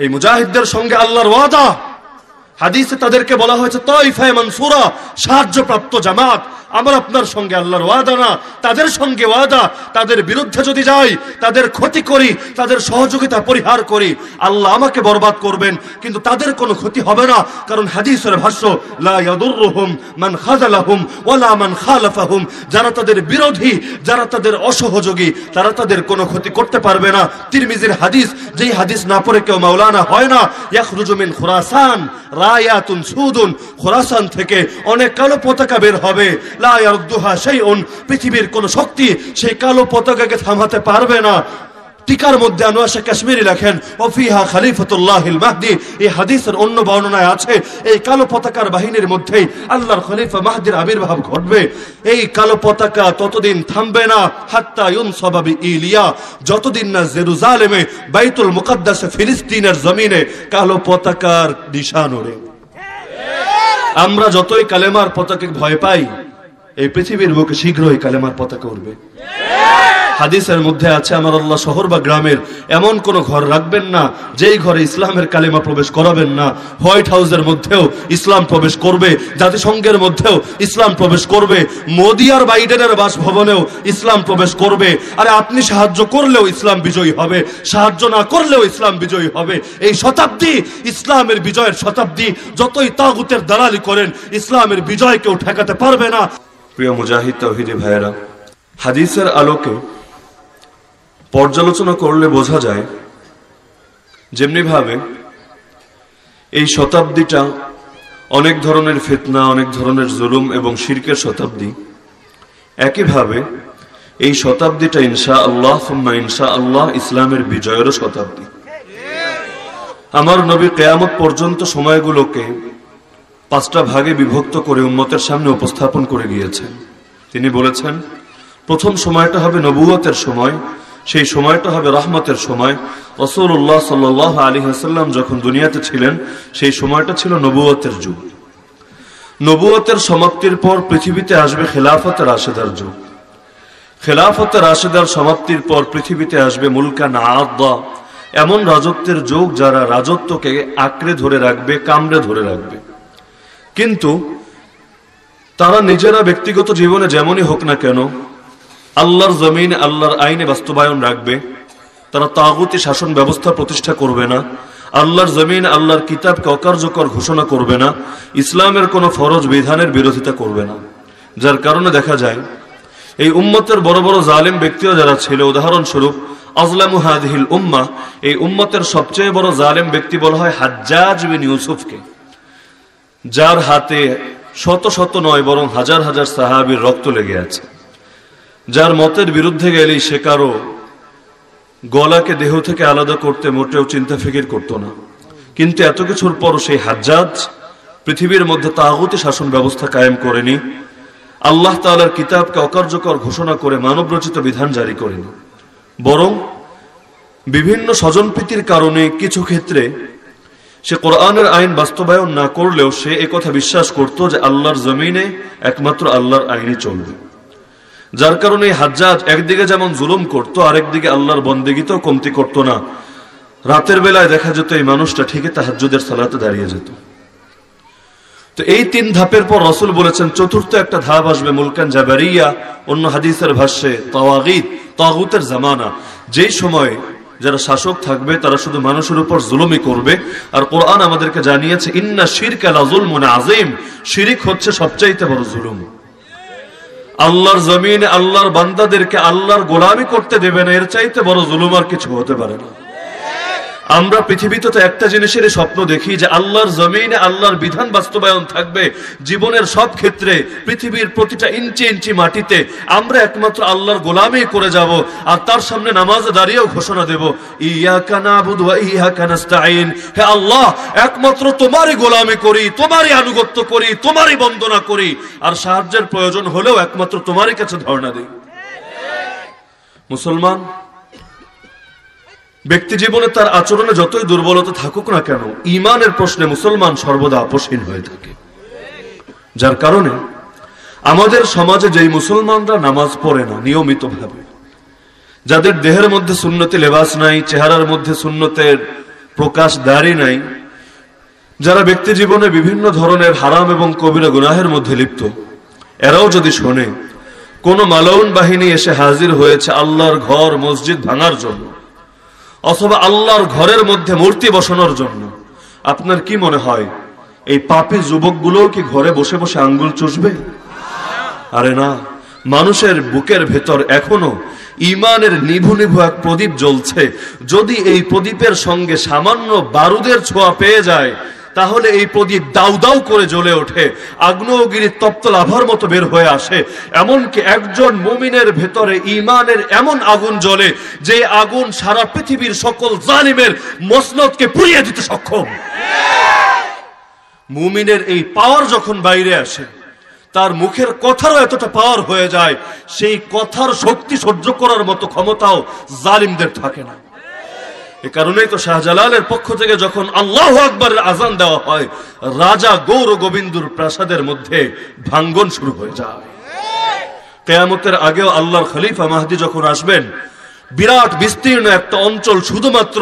এই মুজাহিদদের সঙ্গে আল্লাহর ওয়াদা। হাদিসে তাদেরকে বলা হয়েছে তাইফায় মানসুরা সাহায্যপ্রাপ্ত জামাত। আমার আপনার সঙ্গে আল্লাহর ওয়াদা না, তাদের সঙ্গে ওয়াদা, তাদের বিরুদ্ধে যদি যাই, তাদের ক্ষতি করি, তাদের সহযোগিতা পরিহার করি, আল্লাহ আমাকে বরবাদ করবেন, কিন্তু তাদের কোনো ক্ষতি হবে না, কারণ হাদিসের ভাষ্য, লা ইয়াদুররুহুম মান খাযালাহুম ওয়ালা মান খালাফাহুম, যারা তাদের বিরোধী, যারা তাদের অসহযোগী, তারা তাদের কোনো ক্ষতি করতে পারবে না। তিরমিজির হাদিস, যেই হাদিস না পড়ে কেউ মাওলানা হয় না, ইয়াখরুজু মিন খুরাসান, রায়াতুন সুদুন, খুরাসান থেকে অনেক কালো পতাকা বের হবে। লা ইয়ারুদ্দুহা শাইউন। পৃথিবীর কোন শক্তি সেই কালো পতাকাকে থামাতে পারবে না। টিকার মধ্যে আনোয়ার কাশ্মীরি লেখেন, ওফিহা খালিফতুল্লাহ মাহদি। এই হাদিসের অন্য বর্ণনায় আছে, এই কালো পতাকার বাহিনীর মধ্যেই আল্লাহর খলিফা মাহদির আবির্ভাব ঘটবে। এই কালো পতাকা ততদিন থামবে না, হাত্তা ইউনসাবাবি ইলিয়া যতদিন না জেরুজালেমে, বাইতুল মুকাদ্দাসে ফিলিস্তিনের জমিনে কালো পতাকার নিশান ওড়ে। আমরা যতই কালেমার পতাকে ভয় পাই এই পৃথিবীর বুকে শীঘ্রই কালেমার পতাকা উঠবে হাদিসের মধ্যে আছে, আমার আল্লাহ শহর বা গ্রামের এমন কোন ঘর রাখবেন না, যেই ঘরে ইসলামের কালিমা প্রবেশ করাবেন না। হোয়াইট হাউসের মধ্যেও ইসলাম প্রবেশ করবে, জাতিসংঘের মধ্যেও ইসলাম প্রবেশ করবে, মোদি আর বাইডেনের বাসভবনেও ইসলাম প্রবেশ করবে। আরে আপনি সাহায্য করলেও ইসলাম বিজয়ী হবে, সাহায্য না করলেও ইসলাম বিজয়ী হবে। এই শতাব্দী ইসলামের বিজয়ের শতাব্দী, যতই তাগুতের দালালি করেন, ইসলামের বিজয় কেউ ঠেকাতে পারবে না। প্রিয় মুজাহিদ তৌহিদি ভাইয়েরা, হাদিসের আলোকে পর্যালোচনা করলে বোঝা যায় যেমনি ভাবে এই শতাব্দীটা অনেক ধরনের ফিতনা, অনেক ধরনের জুলুম এবং শিরকের শতাব্দী। একইভাবে এই শতাব্দীটা ইনশা আল্লাহ ইনশা আল্লাহ ইসলামের বিজয়েরও শতাব্দী। আমার নবী কেয়ামত পর্যন্ত সময়গুলোকে পাঁচটা ভাগে বিভক্ত করে উম্মতের সামনে উপস্থাপন করে গিয়েছেন। তিনি বলেছেন, প্রথম সময়টা হবে নবুয়তের সময়, সেই সময়টা হবে রহমতের সময়। রসুল্লাহ সাল্লাহ আলী হাসাল্লাম যখন দুনিয়াতে ছিলেন, সেই সময়টা ছিল নবুয়তের যুগ। নবুয়তের সমাপ্তির পর পৃথিবীতে আসবে খেলাফতের আশেদার যুগ। খেলাফতের আশেদার সমাপ্তির পর পৃথিবীতে আসবে মুলকান আদা, এমন রাজত্বের যুগ যারা রাজত্বকে আঁকড়ে ধরে রাখবে, কামড়ে ধরে রাখবে। কিন্তু তারা নিজেরা ব্যক্তিগত জীবনে যেমনই হোক না কেন, আল্লাহর জমিন, আল্লাহর আইনে বাস্তবায়ন রাখবে। তারা তাগুতি শাসন ব্যবস্থা প্রতিষ্ঠা করবে না। আল্লাহর জমিন, আল্লাহর কিতাবকে অকার্যকর ঘোষণা করবে না। ইসলামের কোনো ফরজ বিধানের বিরোধিতা করবে না। যার কারণে দেখা যায়, এই উম্মতের বড় বড় জালিম ব্যক্তিও যারা ছিল, উদাহরণস্বরূপ আজলামু হাদিহিল উম্মা, এই উম্মতের সবচেয়ে বড় জালেম ব্যক্তি বলা হয় হাজ্জাজ বিন ইউসুফকে। যার হাতে শত শত নয়, বরং হাজার হাজার সাহাবির রক্ত লেগে আছে। যার মতের বিরুদ্ধে গেলেই সে কারও গলাকে দেহ থেকে আলাদা করতে মোটেও চিন্তা ফিকির করতো না। কিন্তু এত কিছুর পর সেই হাজ্জাজ পৃথিবীর মধ্যে তাগতি শাসন ব্যবস্থা কায়েম করেনি। আল্লাহ তালার কিতাবকে অকার্যকর ঘোষণা করে মানব রচিত বিধান জারি করেনি। বরং বিভিন্ন স্বজনপ্রীতির কারণে কিছু ক্ষেত্রে সে কোরআনের আইন বাস্তবায়ন না করলেও সে কথা বিশ্বাস করত যে আল্লাহর জমিনে একমাত্র আল্লাহর আইনে চলবে। যার কারণে হাজ্জাজ একদিকে যেমন জুলুম করত, আরেকদিকে আল্লাহর বন্দেগিতেও কমতি করত না। রাতের বেলায় দেখা যেত এই মানুষটা ঠিকই তাহাজুদের সালাতে দাঁড়িয়ে যেত। তো এই তিন ধাপের পর রসুল বলেছেন, চতুর্থ একটা ধাপ আসবে মুলকান জাবারিয়া, অন্য হাদিসের ভাষ্যে তাওয়াগিদ, তাগুতের জামানা। যেই সময় যারা শাসক থাকবে, তারা শুধু মানুষের উপর জুলুমি করবে। আর কোরআন আমাদেরকে জানিয়েছে, ইন্না শিরক আলাজুল মনে আজিম শিরিক হচ্ছে সবচাইতে বড় জুলুম। আল্লাহর জমিন আল্লাহর বান্দাদেরকে আল্লাহর গোলামি করতে দেবে না, এর চাইতে বড় জুলুম আর কিছু হতে পারে না। আমরা পৃথিবীতে তো একটা জিনিসের স্বপ্ন দেখি যে আল্লাহর জমিনে আল্লাহর বিধান বাস্তবায়ন থাকবে। জীবনের সব ক্ষেত্রে পৃথিবীর প্রতিটা ইঞ্চি ইঞ্চি মাটিতে আমরা একমাত্র আল্লাহর গোলামি করে যাব আর তার সামনে নামাজে দাঁড়িয়েও ঘোষণা দেব। ইয়া কানা ইয়া কানাস্তাইন হে আল্লাহ, একমাত্র তোমারই গোলামি করি, তোমারই আনুগত্য করি, তোমারই বন্দনা করি। আর সাহায্যের প্রয়োজন হলেও একমাত্র তোমারই কাছে ধর্ণা দিই। মুসলমান ব্যক্তি জীবনে তার আচরণে যতই দুর্বলতা থাকুক না কেন ইমানের প্রশ্নে মুসলমান সর্বদা আপোষহীন হয়ে থাকে। যার কারণে আমাদের সমাজে যেই মুসলমানরা নামাজ পড়ে না নিয়মিত ভাবে যাদের দেহের মধ্যে সুন্নতি লেবাস নাই, চেহারার মধ্যে সুন্নতের প্রকাশ দাঁড়ি নাই, যারা ব্যক্তি জীবনে বিভিন্ন ধরনের হারাম এবং কবিরা গুনাহের মধ্যে লিপ্ত, এরাও যদি শোনে, কোন মালাউন বাহিনী এসে হাজির হয়েছে আল্লাহর ঘর, মসজিদ ভাঙার জন্য অথবা আল্লাহর ঘরের মধ্যে মূর্তি বসানোর জন্য। আপনার কি মনে হয়, এই পাপি যুবকগুলো কি ঘরে বসে বসে আঙ্গুল চুষবে? আরে না, মানুষের বুকের ভেতর এখনও ইমানের নিভু নিভু এক প্রদীপ জ্বলছে। যদি এই প্রদীপের সঙ্গে সামান্য বারুদের ছোঁয়া পেয়ে যায় তাহলে এই প্রদীপ দাউ দাউ করে জ্বলে ওঠে। আগ্নেয়গিরির তপ্ত লাভার মতো বের হয়ে আসে। এমনকি একজন মুমিনের ভেতরে ইমানের এমন আগুন জ্বলে যে আগুন সারা পৃথিবীর সকল জালিমের মসনদকে পুড়িয়ে দিতে সক্ষম। মুমিনের এই পাওয়ার যখন বাইরে আসে, তার মুখের কথারও এতটা পাওয়ার হয়ে যায়, সেই কথার শক্তি সহ্য করার মতো ক্ষমতাও জালিমদের থাকে না। এ কারণেই তো শাহজালালের পক্ষ থেকে যখন আল্লাহ আকবরের আজান দেওয়া হয় রাজা গৌর গোবিন্দুর প্রাসাদের মধ্যে ভাঙ্গন শুরু হয়ে যায়। কেয়ামতের আগেও আল্লাহর খলিফা মাহাদি যখন আসবেন বিরাট বিস্তীর্ণ একটা অঞ্চল শুধুমাত্র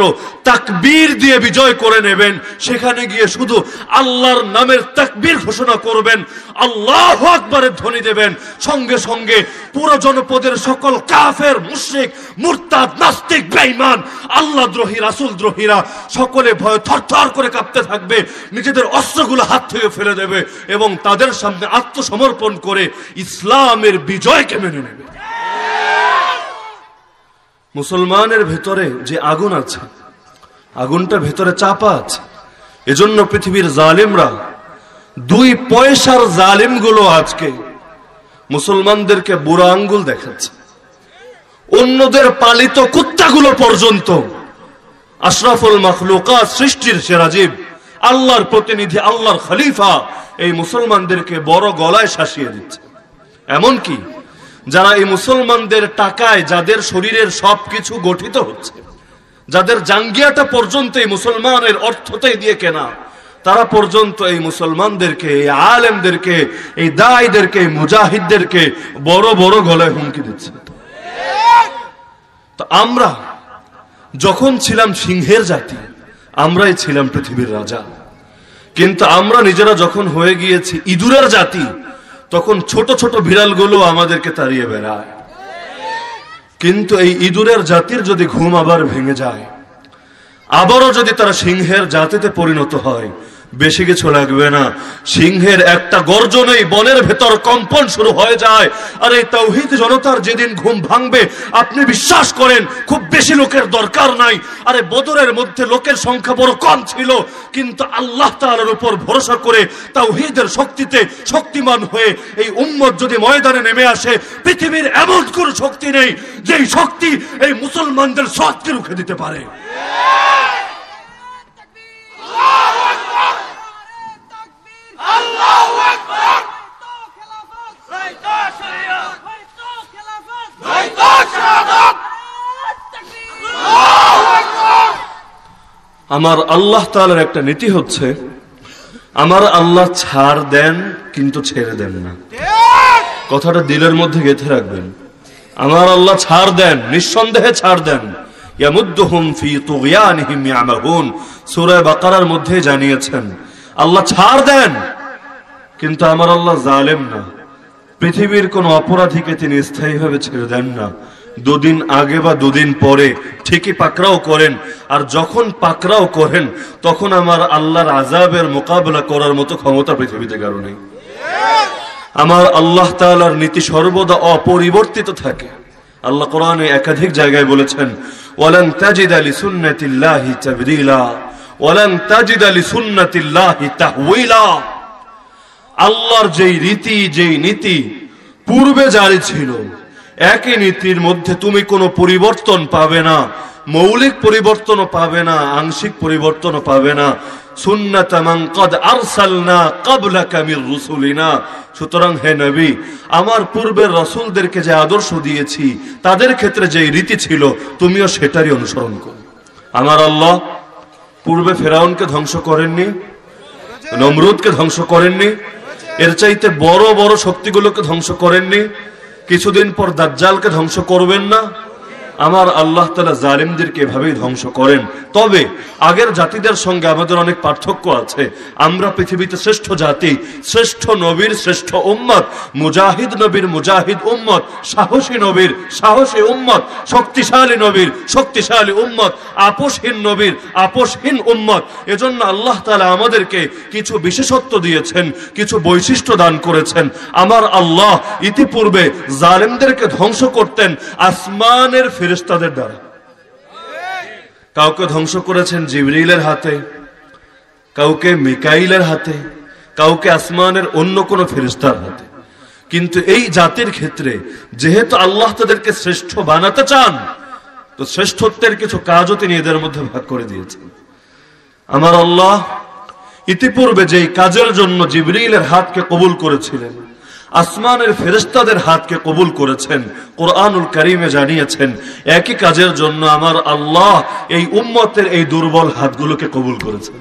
তাকবীর দিয়ে বিজয় করে নেবেন। সেখানে গিয়ে শুধু আল্লাহর নামের তাকবীর ঘোষণা করবেন। আল্লাহ আকবরের ধ্বনি দেবেন। সঙ্গে সঙ্গে পুরো জনপদের সকল কাফের, মুশরিক, মুরতাদ, নাস্তিক, বেঈমান, আল্লাহ দ্রোহী, রাসূল দ্রোহীরা সকলে ভয় থরথর করে কাঁপতে থাকবে। নিজেদের অস্ত্রগুলো হাত থেকে ফেলে দেবে এবং তাদের সামনে আত্মসমর্পণ করে ইসলামের বিজয়কে মেনে নেবে। মুসলমানের ভেতরে যে আগুন আছে, আগুনটা ভেতরে চাপা আছে, এজন্য পৃথিবীর জালিমরা দুই পয়সার জালিমগুলো আজকে মুসলমানদেরকে বুড়া আঙ্গুল দেখাচ্ছে। অন্যদের পালিত কুত্তাগুলো পর্যন্ত আশরাফুল মখলুকা সৃষ্টির সেরাজীব আল্লাহর প্রতিনিধি, আল্লাহর খলিফা এই মুসলমানদেরকে বড় গলায় শাসিয়ে দিচ্ছে। এমনকি যারা এই মুসলমানদের টাকায়, যাদের শরীরের সবকিছু গঠিত হচ্ছে, যাদের জাঙ্গিয়াটা পর্যন্ত এই মুসলমানের অর্থতেই দিয়ে কেনা, তারা পর্যন্ত এই মুসলমানদেরকে, এই আলেমদেরকে, এই দায়ীদেরকে মুজাহিদদেরকে বড় বড় গলায় হুমকি দিচ্ছে। তো আমরা যখন ছিলাম সিংহের জাতি, আমরাই ছিলাম পৃথিবীর রাজা। কিন্তু আমরা নিজেরা যখন হয়ে গিয়েছি ইঁদুরের জাতি তখন ছোট ছোট বিড়ালগুলো আমাদেরকে তাড়িয়ে বেড়ায়। কিন্তু এই ইঁদুরের জাতির যদি ঘুম আবার ভেঙে যায়, আবারও যদি তারা সিংহের জাতিতে পরিণত হয় বেশি কিছু লাগবে না। সিংহের একটা গর্জনেই বনের ভেতর কম্পন শুরু হয়ে যায়। আর এই তৌহিদ জনতার যেদিন ঘুম ভাঙবে, আপনি বিশ্বাস করেন, খুব বেশি লোকের দরকার নাই। আরে বদরের মধ্যে লোকের সংখ্যা বড় কম ছিল, কিন্তু আল্লাহ তাআলার উপর ভরসা করে তাওহীদের শক্তিতে শক্তিমান হয়ে এই উম্মত যদি ময়দানে নেমে আসে, পৃথিবীর এমন কোন শক্তি নেই যেই শক্তি এই মুসলমানদের সৎকে রুখে দিতে পারে। আমার আল্লাহ তাআলার একটা নীতি হচ্ছে, আমার আল্লাহ ছাড় দেন কিন্তু ছেড়ে দেন না। কথাটা দিলের মধ্যে গেঁথে রাখবেন। আমার আল্লাহ ছাড় দেন, নিঃসন্দেহে ছাড় দেন। মধ্যে জানিয়েছেন, আল্লাহ ছাড় দেন। কিন্তু আমার আল্লাহ জালেম না। পৃথিবীর কোন অপরাধীকে তিনি স্থায়ীভাবে ছেড়ে দেন না। দুদিন আগে বা দুদিন পরে ঠিকই পাকড়াও করেন, আর যখন পাকড়াও করেন, তখন আমার আল্লাহর আজাবের মোকাবেলা করার মতো ক্ষমতা পৃথিবীতে কারও নেই। আমার আল্লাহ তাআলার নীতি সর্বদা অপরিবর্তিত থাকে। আল্লাহ কোরআনে একাধিক জায়গায় বলেছেন, ওয়ালান তাজিদ আলি সুন্নাতিল্লাহি তাবদীলা, ওয়ালান তাজিদ আলি সুন্নাতিল্লাহি তাহওয়িলা। আল্লাহর যেই রীতি, যেই নীতি পূর্বে জারি ছিল, একই নীতির মধ্যে তুমি কোনো পরিবর্তন পাবে না, মৌলিক পরিবর্তনও পাবে না, আংশিক পরিবর্তনও পাবে না। সুতরাং আমার রাসূলদেরকে যে আদর্শ দিয়েছি, তাদের ক্ষেত্রে রীতি ছিল, তুমিও সেটারই অনুসরণ করো। আমার আল্লাহ পূর্বে ফেরাউনকে ধ্বংস করেননি, নমরুদকে ধ্বংস করেননি এর চাইতে বড় বড় শক্তিগুলোকে ধ্বংস করেননি। কিছুদিন পর দাজ্জালকে ধ্বংস করবেন না। আমার আল্লাহ তালা জালিমদেরকে এভাবেই ধ্বংস করেন। তবে আগের জাতিদের সঙ্গে আমাদের অনেক পার্থক্য আছে। আমরা পৃথিবীতে শ্রেষ্ঠ জাতি, শ্রেষ্ঠ নবীর শ্রেষ্ঠ উম্মত, মুজাহিদ নবীর মুজাহিদ উম্মত, সাহসী নবীর সাহসী উম্মত, শক্তিশালী নবীর শক্তিশালী উম্মত, আপোষহীন নবীর আপোষহীন উম্মত। এজন্য আল্লাহ তালা আমাদেরকে কিছু বিশেষত্ব দিয়েছেন, কিছু বৈশিষ্ট্য দান করেছেন। আমার আল্লাহ ইতিপূর্বে জালেমদেরকে ধ্বংস করতেন, আসমানের ফেরেস্তাদের দ্বারা। কাউকে ধ্বংস করেছেন জিবরিলের হাতে, কাউকে মিকাইলের হাতে, কাউকে আসমানের অন্য কোনো ফেরিস্তার হাতে। কিন্তু এই জাতির ক্ষেত্রে, যেহেতু আল্লাহ তাদেরকে শ্রেষ্ঠ বানাতে চান, তো শ্রেষ্ঠত্বের কিছু কাজও তিনি এদের মধ্যে ভাগ করে দিয়েছেন। আমার আল্লাহ ইতিপূর্বে যেই কাজের জন্য জিবরিলের হাতকে কবুল করেছিলেন আসমানের ফেরেস্তাদের হাতকে কবুল করেছেন, কোরআনুল করিমে জানিয়েছেন, একই কাজের জন্য আমার আল্লাহ এই উম্মতের এই দুর্বল হাতগুলোকে কবুল করেছেন।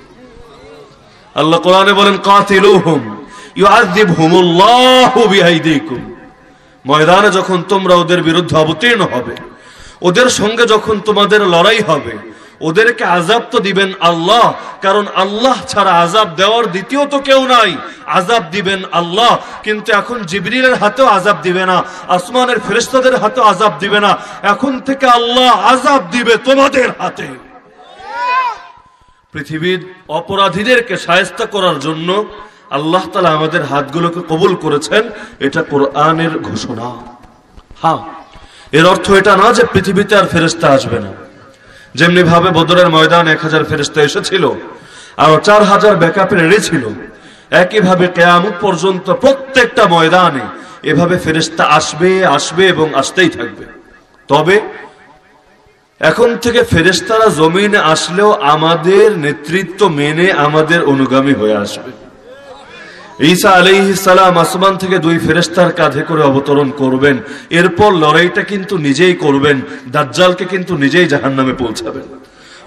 আল্লাহ কোরআনে বলেন বিআইদিকুম। ময়দানে যখন তোমরা ওদের বিরুদ্ধে অবতীর্ণ হবে, ওদের সঙ্গে যখন তোমাদের লড়াই হবে ওদেরকে আজাব তো দিবেন আল্লাহ, কারণ আল্লাহ ছাড়া আজাব দেওয়ার দ্বিতীয় তো কেউ নাই। আজাব দিবেন আল্লাহ, কিন্তু এখন জিবরিলের হাতেও আজাব দিবে না, আসমানের ফেরেস্তাদের হাতেও আজাব দিবে না। এখন থেকে আল্লাহ আজাব দিবে তোমাদের হাতে। পৃথিবীর অপরাধীদেরকে সায়স্তা করার জন্য আল্লাহ তালা আমাদের হাতগুলোকে কবুল করেছেন, এটা কোরআনের ঘোষণা। হ্যাঁ এর অর্থ এটা না যে পৃথিবীতে আর ফেরেস্তা আসবে না। যেমনি ভাবে বদরের ময়দান এক হাজার ফেরেস্তা এসেছিল, আর চার হাজার ব্যাকআপে রেডি ছিল একইভাবে কেয়ামত পর্যন্ত প্রত্যেকটা ময়দানে এভাবে ফেরেস্তা আসবে আসবে এবং আসতেই থাকবে। তবে এখন থেকে ফেরেস্তারা জমিনে আসলেও আমাদের নেতৃত্ব মেনে আমাদের অনুগামী হয়ে আসবে। ঈসা সালাম আসমান থেকে দুই ফেরেস্তার কাঁধে করে অবতরণ করবেন। এরপর লড়াইটা কিন্তু নিজেই করবেন, দাজ্জালকে কিন্তু নিজেই জাহান নামে পৌঁছাবেন।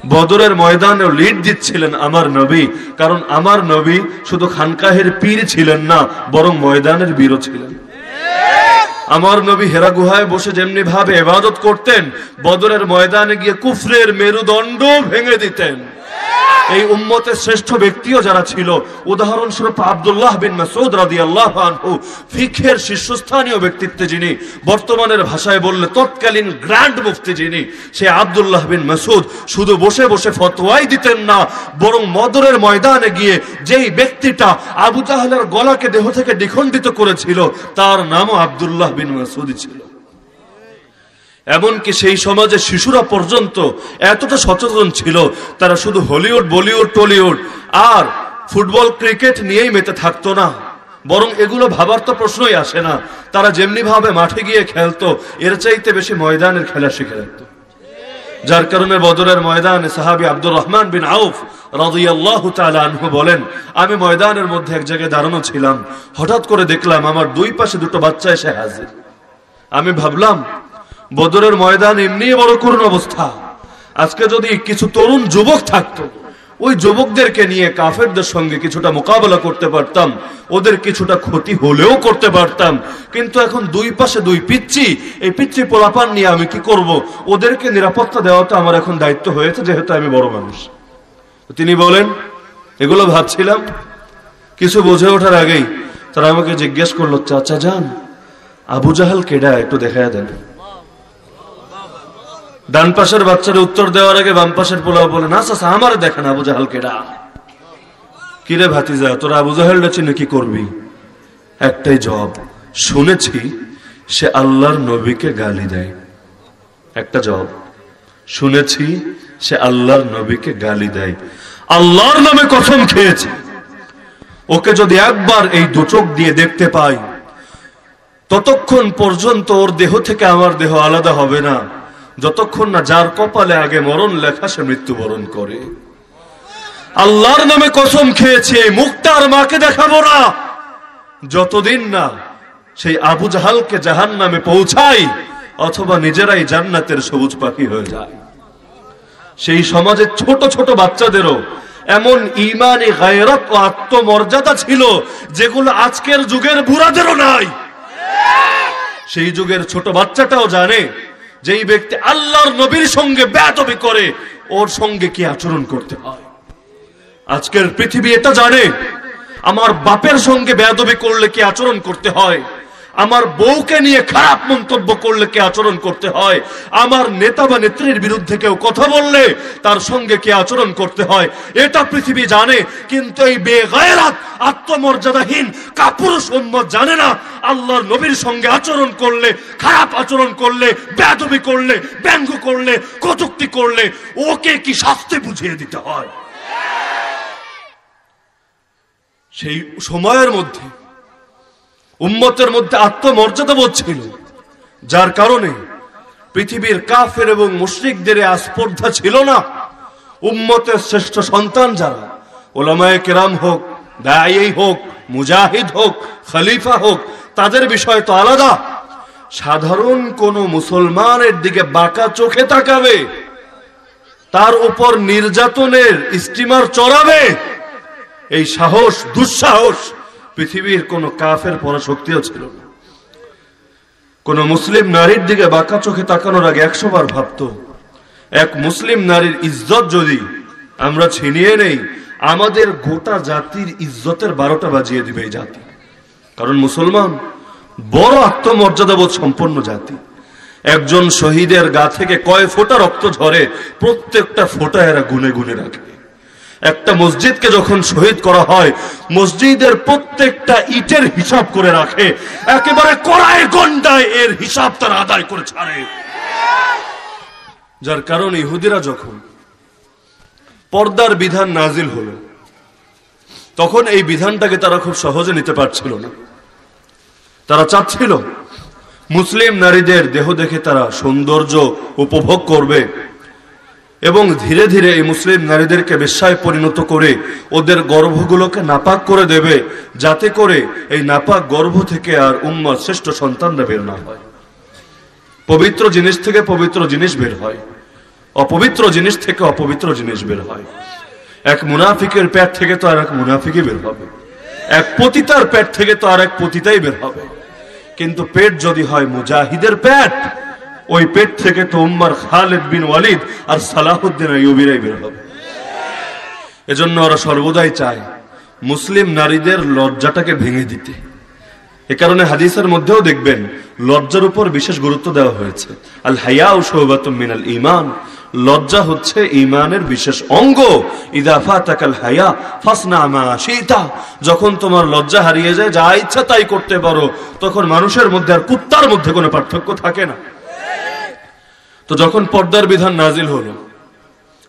বদরের ময়দানে লিড দিচ্ছিলেন আমার নবী, কারণ আমার নবী শুধু খানকাহের পীর ছিলেন না, বরং ময়দানের বীরও ছিলেন। আমার নবী হেরা গুহায় বসে যেমনি ভাবে এবাদত করতেন, বদরের ময়দানে গিয়ে কুফরের মেরুদণ্ড ভেঙে দিতেন। এই উম্মতের শ্রেষ্ঠ ব্যক্তিও যারা ছিল, উদাহরণস্বরূপ আবদুল্লাহ বিন মাসুদ রাদি আল্লাহ ফিখের শীর্ষস্থানীয় ব্যক্তিত্বে যিনি, বর্তমানের ভাষায় বললে তৎকালীন গ্র্যান্ড মুফতি যিনি, সে আবদুল্লাহ বিন মাসুদ শুধু বসে বসে ফতোয়াই দিতেন না, বরং মদরের ময়দানে গিয়ে যেই ব্যক্তিটা আবু জাহলের গলাকে দেহ থেকে দ্বিখণ্ডিত করেছিল, তার নামও আবদুল্লাহ বিন মাসুদ ছিল। এমনকি সেই সমাজে শিশুরা পর্যন্ত এতটা সচেতন ছিল, তারা শুধু হলিউড, বলিউড, টলিউড আর ফুটবল, ক্রিকেট নিয়েই মেতে থাকতো না। বরং এগুলো ভাবার তো প্রশ্নই আসে না। তারা যেমনি ভাবে মাঠে গিয়ে খেলতো, এর চাইতে বেশি ময়দানের খেলা শিখে রাখতো। যার কারণে বদরের ময়দানে সাহাবি আব্দুর রহমান বিন আউফ আনহু বলেন, আমি ময়দানের মধ্যে এক জায়গায় দাঁড়ানো ছিলাম। হঠাৎ করে দেখলাম আমার দুই পাশে দুটো বাচ্চা এসে হাজির। আমি ভাবলাম বদরের ময়দান এমনি বড় করুন অবস্থা। আজকে যদি কিছু তরুণ যুবক থাকতো, ওই যুবকদেরকে নিয়ে কাফেরদের সঙ্গে কিছুটা মোকাবেলা করতে পারতাম, ওদের কিছুটা ক্ষতি হলেও করতে পারতাম। কিন্তু এখন দুই পাশে দুই পিচ্ছি এই পিচ্ছি পোলাপান নিয়ে আমি কি করব? ওদেরকে নিরাপত্তা দেওয়া তো আমার এখন দায়িত্ব হয়েছে, যেহেতু আমি বড় মানুষ। তিনি বলেন, এগুলো ভাবছিলাম। কিছু বুঝে ওঠার আগেই তারা আমাকে জিজ্ঞেস করল, চাচা যান, আবু জাহাল কেডা একটু দেখা দেন। ডান পাশের বাচ্চার উত্তর দেওয়ার আগে বাম পাশের পোলাও বলে, না চাচা, আমার দেখেন আবু জাহাল কেডা? কিরে ভাতিজা, তোরা আবু জাহালটা চিনে কি করবি? একটাই জবাব, শুনেছি সে আল্লাহর নবীকে গালি দেয়। একটা জবাব, শুনেছি সে আল্লাহর নবীকে গালি দেয়। আল্লাহর নামে কসম খেয়েছে। ওকে যদি একবার এই দুচোখ দিয়ে দেখতে পাই, ততক্ষণ পর্যন্ত ওর দেহ থেকে আমার দেহ আলাদা হবে না। যতক্ষণ না যার কপালে আগে মরণ লেখা সে মৃত্যুবরণ করে। আল্লাহর নামে কসম খেয়েছে মুক্তার মাকে দেখাবো না। যতদিন না সেই আবু জাহালকে জাহান নামে পৌঁছাই, অথবা নিজেরাই জান্নাতের সবুজ পাখি হয়ে যায়। সেই সমাজের ছোট ছোট বাচ্চাদেরও এমন ইমানে গায়রত ও আত্মমর্যাদা ছিল, যেগুলো আজকের যুগের বুড়াদেরও নাই। সেই যুগের ছোট বাচ্চাটাও জানে যেই ব্যক্তি আল্লাহর নবীর সঙ্গে বেয়াদবি করে, ওর সঙ্গে কি আচরণ করতে হয়? আজকের পৃথিবী এটা জানে, আমার বাপের সঙ্গে বেয়াদবি করলে কি আচরণ করতে হয়? আমার বউকে নিয়ে খারাপ মন্তব্য করলে কে আচরণ করতে হয়? আমার নেতা বা নেত্রীর বিরুদ্ধে কেউ কথা বললে তার সঙ্গে কে আচরণ করতে হয়? এটা পৃথিবী জানে, কিন্তু এই বেগায়রাত, আত্মমর্যাদাহীন, কাপুরুষ উম্মত জানে না। আল্লাহর নবীর সঙ্গে আচরণ করলে, খারাপ আচরণ করলে, বেয়াদবি করলে, ব্যঙ্গ করলে, কটুক্তি করলে, ওকে কি শাস্তি বুঝিয়ে দিতে হয়? সেই সময়ের মধ্যে উম্মতের মধ্যে আত্মমর্যাদা বোধ ছিল, যার কারণে পৃথিবীর কাফের এবং মুশরিকদের আস্পর্ধা ছিল না। উম্মতের শ্রেষ্ঠ সন্তান যারা, ওলামায় কেরাম হোক দায়ী হোক, মুজাহিদ হোক, খালিফা হোক, তাদের বিষয় তো আলাদা। সাধারণ কোন মুসলমানের দিকে বাঁকা চোখে তাকাবে, তার উপর নির্যাতনের স্টিমার চড়াবে, এই সাহস, দুঃসাহস পৃথিবীর কোন কাফের পরাশক্তিও ছিল না। কোন মুসলিম নারীর দিকে বাঁকা চোখে তাকানোর আগে একশো বার ভাবত, এক মুসলিম নারীর ইজ্জত যদি আমরা ছিনিয়ে নেই, আমাদের গোটা জাতির ইজ্জতের বারোটা বাজিয়ে দিবে এই জাতি। কারণ মুসলমান বড় আত্মমর্যাদাবোধ সম্পন্ন জাতি। একজন শহীদের গা থেকে কয় ফোঁটা রক্ত ঝরে প্রত্যেকটা ফোঁটা এরা গুনে গুনে রাখে। একটা মসজিদকে যখন শহীদ করা হয়, মসজিদের প্রত্যেকটা ইটের হিসাব করে রাখে। একেবারে কড়ায় গন্ডায় এর হিসাব তারা আদায় করে ছাড়ে। যার কারণ ইহুদিরা যখন পর্দার বিধান নাজিল হলো, তখন এই বিধানটাকে তারা খুব সহজে নিতে পারছিল না। তারা চাচ্ছিল, মুসলিম নারীদের দেহ দেখে তারা সৌন্দর্য উপভোগ করবে। এবং ধীরে ধীরে এই মুসলিম নারীদেরকে বেশ্যায় পরিণত করে ওদের গর্ভগুলোকে নাপাক করে দেবে, যাতে করে এই নাপাক গর্ভ থেকে আর উম্মত শ্রেষ্ঠ সন্তানরা বের না হয়। পবিত্র জিনিস থেকে পবিত্র জিনিস বের হয়। অপবিত্র জিনিস থেকে অপবিত্র জিনিস বের হয়। এক মুনাফিকের প্যাট থেকে তো আর এক মুনাফিকই বের হবে। এক পতিতার প্যাট থেকে তো আর এক পতিতাই বের হবে। কিন্তু পেট যদি হয় মুজাহিদের পেট ওই পেট থেকে তো উম্মার খালেদ বিন ওয়ালিদ আর সালাহুদ্দিন আইয়ুবিরাই বের হবে। এজন্য ওরা সর্বদাই চায় মুসলিম নারীদের লজ্জাটাকে ভেঙে দিতে। এ কারণে হাদিসের মধ্যেও দেখবেন, লজ্জার উপর বিশেষ গুরুত্ব দেওয়া হয়েছে। আল হাইয়া ও সৌবাতুম মিনাল ইমান লজ্জা হচ্ছে ইমানের বিশেষ অঙ্গ। ইদাফা তাকাল হায়া, ফাসনা মা সীতা যখন তোমার লজ্জা হারিয়ে যায়, যা ইচ্ছা তাই করতে পারো, তখন মানুষের মধ্যে আর কুত্তার মধ্যে কোনো পার্থক্য থাকে না। তো যখন পর্দার বিধান নাজিল হলো,